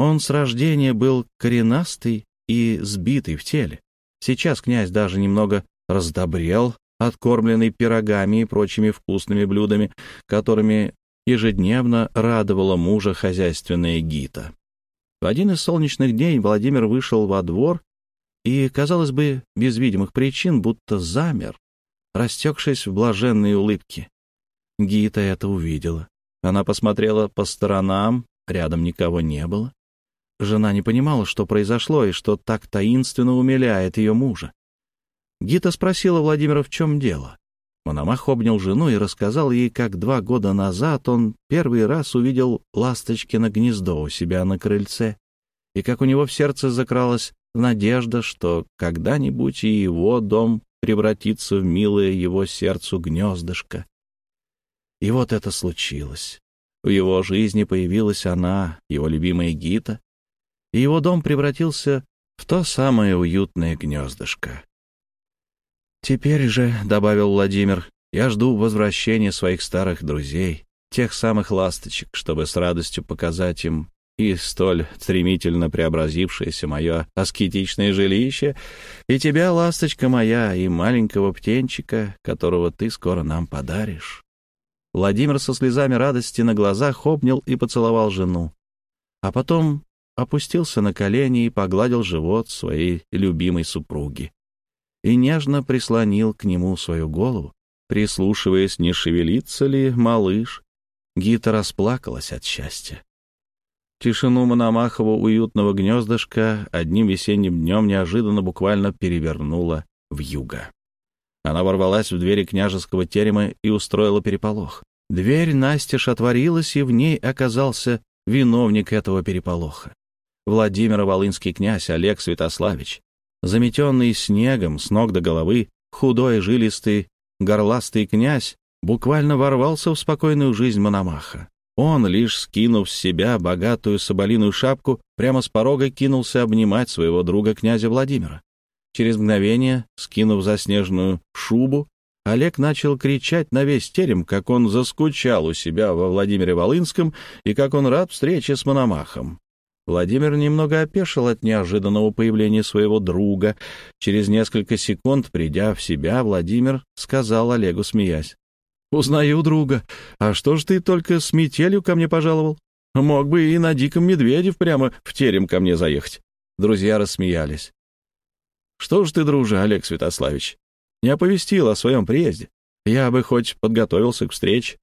Он с рождения был коренастый и сбитый в теле. Сейчас князь даже немного раздобрел, откормленный пирогами и прочими вкусными блюдами, которыми ежедневно радовала мужа хозяйственная гита. В один из солнечных дней Владимир вышел во двор и, казалось бы, без видимых причин, будто замер, растекшись в блаженные улыбки. Гита это увидела. Она посмотрела по сторонам, рядом никого не было. Жена не понимала, что произошло и что так таинственно умиляет ее мужа. Гита спросила Владимира, в чем дело. Мономах обнял жену и рассказал ей, как два года назад он первый раз увидел ласточкино гнездо у себя на крыльце, и как у него в сердце закралась надежда, что когда-нибудь и его дом превратится в милое его сердцу гнездышко. И вот это случилось. В его жизни появилась она, его любимая Гита, и его дом превратился в то самое уютное гнездышко. «Теперь же», — добавил Владимир, — «я жду возвращения своих старых друзей, тех самых ласточек, чтобы с радостью показать им и столь стремительно преобразившееся мое аскетичное жилище, и тебя, ласточка моя, и маленького птенчика, которого ты скоро нам подаришь». Владимир со слезами радости на глазах обнял и поцеловал жену, а потом опустился на колени и погладил живот своей любимой супруги и нежно прислонил к нему свою голову, прислушиваясь, не шевелится ли малыш. Гита расплакалась от счастья. Тишину Мономахова уютного гнездышка одним весенним днем неожиданно буквально перевернула в юго. Она ворвалась в двери княжеского терема и устроила переполох. Дверь настежь отворилась, и в ней оказался виновник этого переполоха. Владимир Волынский князь Олег Святославич. Заметенный снегом с ног до головы, худой, жилистый, горластый князь буквально ворвался в спокойную жизнь Мономаха. Он, лишь скинув с себя богатую соболиную шапку, прямо с порога кинулся обнимать своего друга князя Владимира. Через мгновение, скинув заснеженную шубу, Олег начал кричать на весь терем, как он заскучал у себя во Владимире Волынском и как он рад встрече с Мономахом. Владимир немного опешил от неожиданного появления своего друга. Через несколько секунд, придя в себя, Владимир сказал Олегу, смеясь. «Узнаю друга. А что ж ты только с метелью ко мне пожаловал? Мог бы и на диком медведе прямо в терем ко мне заехать». Друзья рассмеялись. «Что ж ты, друже, Олег Святославич, не оповестил о своем приезде? Я бы хоть подготовился к встрече».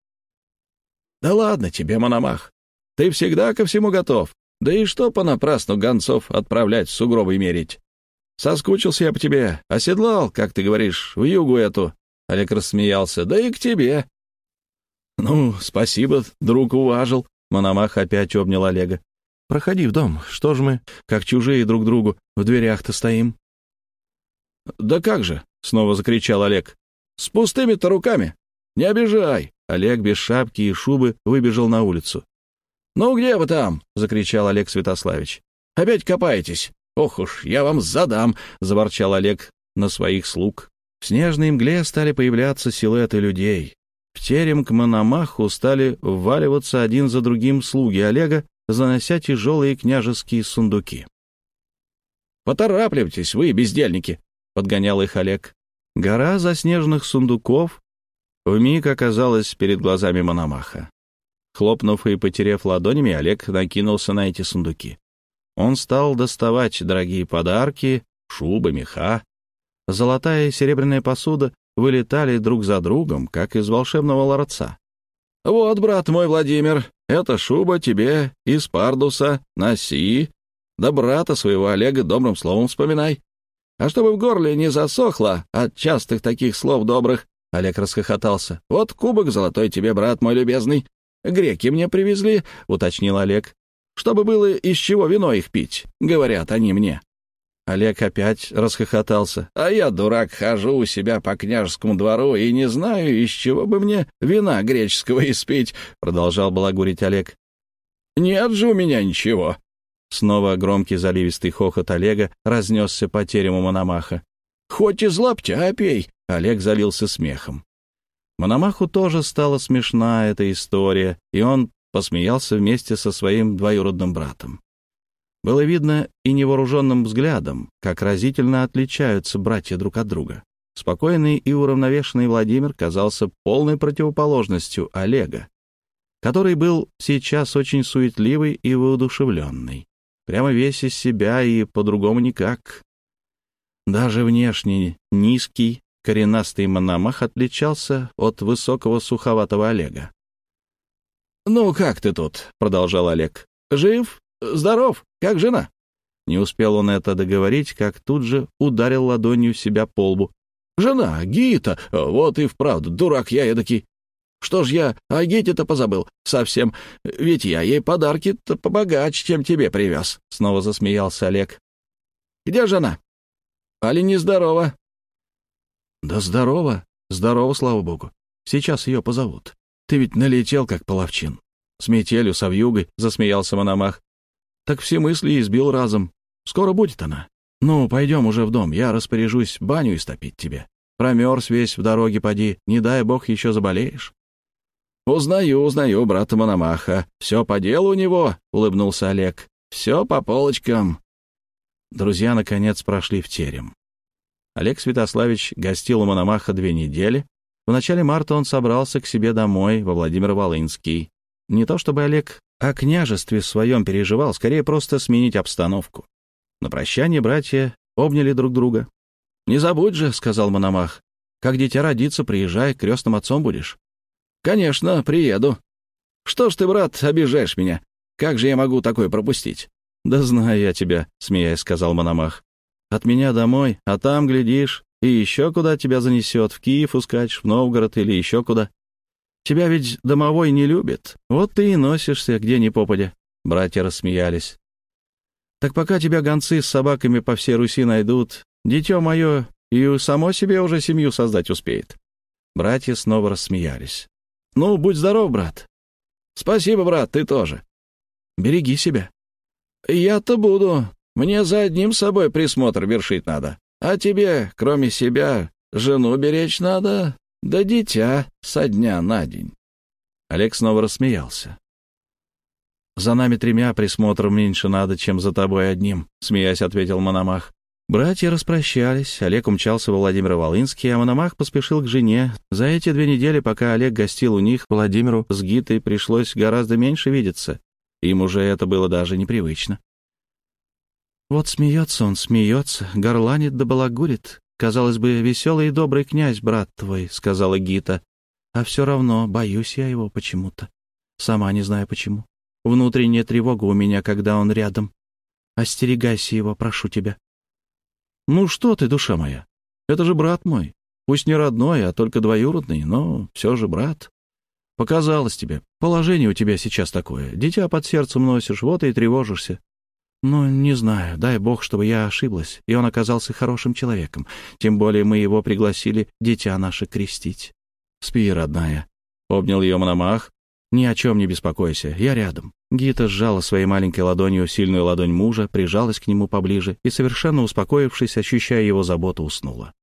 «Да ладно тебе, Мономах. Ты всегда ко всему готов. Да и что понапрасну гонцов отправлять сугробы мерить? Соскучился я по тебе, оседлал, как ты говоришь, в югу эту, Олег рассмеялся. «Да и к тебе». «Ну, спасибо, друг уважил». Мономах опять обнял Олега. «Проходи в дом. Что ж мы, как чужие друг другу, в дверях-то стоим?» «Да как же!» — снова закричал Олег. «С пустыми-то руками! Не обижай!» Олег без шапки и шубы выбежал на улицу. «Ну где вы там?» — закричал Олег Святославич. «Опять копаетесь? Ох уж, я вам задам!» — заворчал Олег на своих слуг. В снежной мгле стали появляться силуэты людей. В терем к Мономаху стали вваливаться один за другим слуги Олега, занося тяжелые княжеские сундуки. «Поторапливайтесь, вы, бездельники!» — подгонял их Олег. Гора заснеженных сундуков вмиг оказалась перед глазами Мономаха. Хлопнув и потеряв ладонями, Олег накинулся на эти сундуки. Он стал доставать дорогие подарки, шубы, меха. Золотая и серебряная посуда вылетали друг за другом, как из волшебного ларца. «Вот, брат мой Владимир, эта шуба тебе из пардуса, носи, да брата своего Олега добрым словом вспоминай. А чтобы в горле не засохло от частых таких слов добрых, Олег расхохотался. «Вот кубок золотой тебе, брат мой любезный. Греки мне привезли», — уточнил Олег. «Чтобы было из чего вино их пить», — говорят они мне. Олег опять расхохотался. «А я, дурак, хожу у себя по княжескому двору и не знаю, из чего бы мне вина греческого испить», — продолжал балагурить Олег. «Нет же у меня ничего. Снова громкий заливистый хохот Олега разнесся по терему Мономаха. «Хоть из лаптя пей!» — Олег залился смехом. Мономаху тоже стала смешна эта история, и он посмеялся вместе со своим двоюродным братом. Было видно и невооруженным взглядом, как разительно отличаются братья друг от друга. Спокойный и уравновешенный Владимир казался полной противоположностью Олега, который был сейчас очень суетливый и воодушевленный. Прямо весь из себя и по-другому никак. Даже внешне низкий, коренастый мономах отличался от высокого суховатого Олега. «Ну, как ты тут?» — продолжал Олег. «Жив? Здоров? Как жена?» Не успел он это договорить, как тут же ударил ладонью себя по лбу. «Жена, Гита, вот и вправду, дурак я эдакий. Что ж я о Гите-то позабыл совсем, ведь я ей подарки-то побогаче, чем тебе привез», — снова засмеялся Олег. «Где жена? Али нездорова?» «Да здорово, здорово, слава богу. Сейчас ее позовут. Ты ведь налетел, как половчин. С метелью, со вьюгой», — засмеялся Мономах. «Так все мысли избил разом. Скоро будет она. Ну, пойдем уже в дом, я распоряжусь баню истопить тебе. Промерз весь в дороге поди, не дай бог еще заболеешь». «Узнаю, узнаю брата Мономаха. Все по делу у него», — улыбнулся Олег. «Все по полочкам». Друзья, наконец, прошли в терем. Олег Святославич гостил у Мономаха две недели. В начале марта он собрался к себе домой, во Владимир-Волынский. Не то чтобы Олег о княжестве своем переживал, скорее просто сменить обстановку. На прощание братья обняли друг друга. «Не забудь же», — сказал Мономах, — «как дитя родится, приезжай, крестным отцом будешь». «Конечно, приеду». «Что ж ты, брат, обижаешь меня? Как же я могу такое пропустить?» «Да знаю я тебя», — смеясь сказал Мономах. «От меня домой, а там, глядишь, и еще куда тебя занесет, в Киев ускачешь, в Новгород или еще куда. Тебя ведь домовой не любит, вот ты и носишься, где ни попадя». Братья рассмеялись. «Так пока тебя гонцы с собаками по всей Руси найдут, дитё мое и само себе уже семью создать успеет». Братья снова рассмеялись. Ну, будь здоров, брат. Спасибо, брат, ты тоже. Береги себя. Я-то буду. Мне за одним собой присмотр вершить надо. А тебе, кроме себя, жену беречь надо, да дитя со дня на день. Олег снова рассмеялся. «За нами тремя присмотром меньше надо, чем за тобой одним», — смеясь ответил Мономах. Братья распрощались, Олег умчался во Владимир-Волынский, а Мономах поспешил к жене. За эти две недели, пока Олег гостил у них, Владимиру с Гитой пришлось гораздо меньше видеться. Им уже это было даже непривычно. Вот смеется он, смеется, горланит да балагурит. Казалось бы, веселый и добрый князь, брат твой, — сказала Гита. А все равно боюсь я его почему-то. Сама не знаю почему. Внутренняя тревога у меня, когда он рядом. Остерегайся его, прошу тебя. «Ну что ты, душа моя? Это же брат мой. Пусть не родной, а только двоюродный, но все же брат. Показалось тебе. Положение у тебя сейчас такое. Дитя под сердцем носишь, вот и тревожишься. Ну, не знаю, дай бог, чтобы я ошиблась, и он оказался хорошим человеком. Тем более мы его пригласили дитя наше крестить. «Спи, родная», — обнял ее Мономах. «Ни о чем не беспокойся, я рядом». Гита сжала своей маленькой ладонью сильную ладонь мужа, прижалась к нему поближе и, совершенно успокоившись, ощущая его заботу, уснула.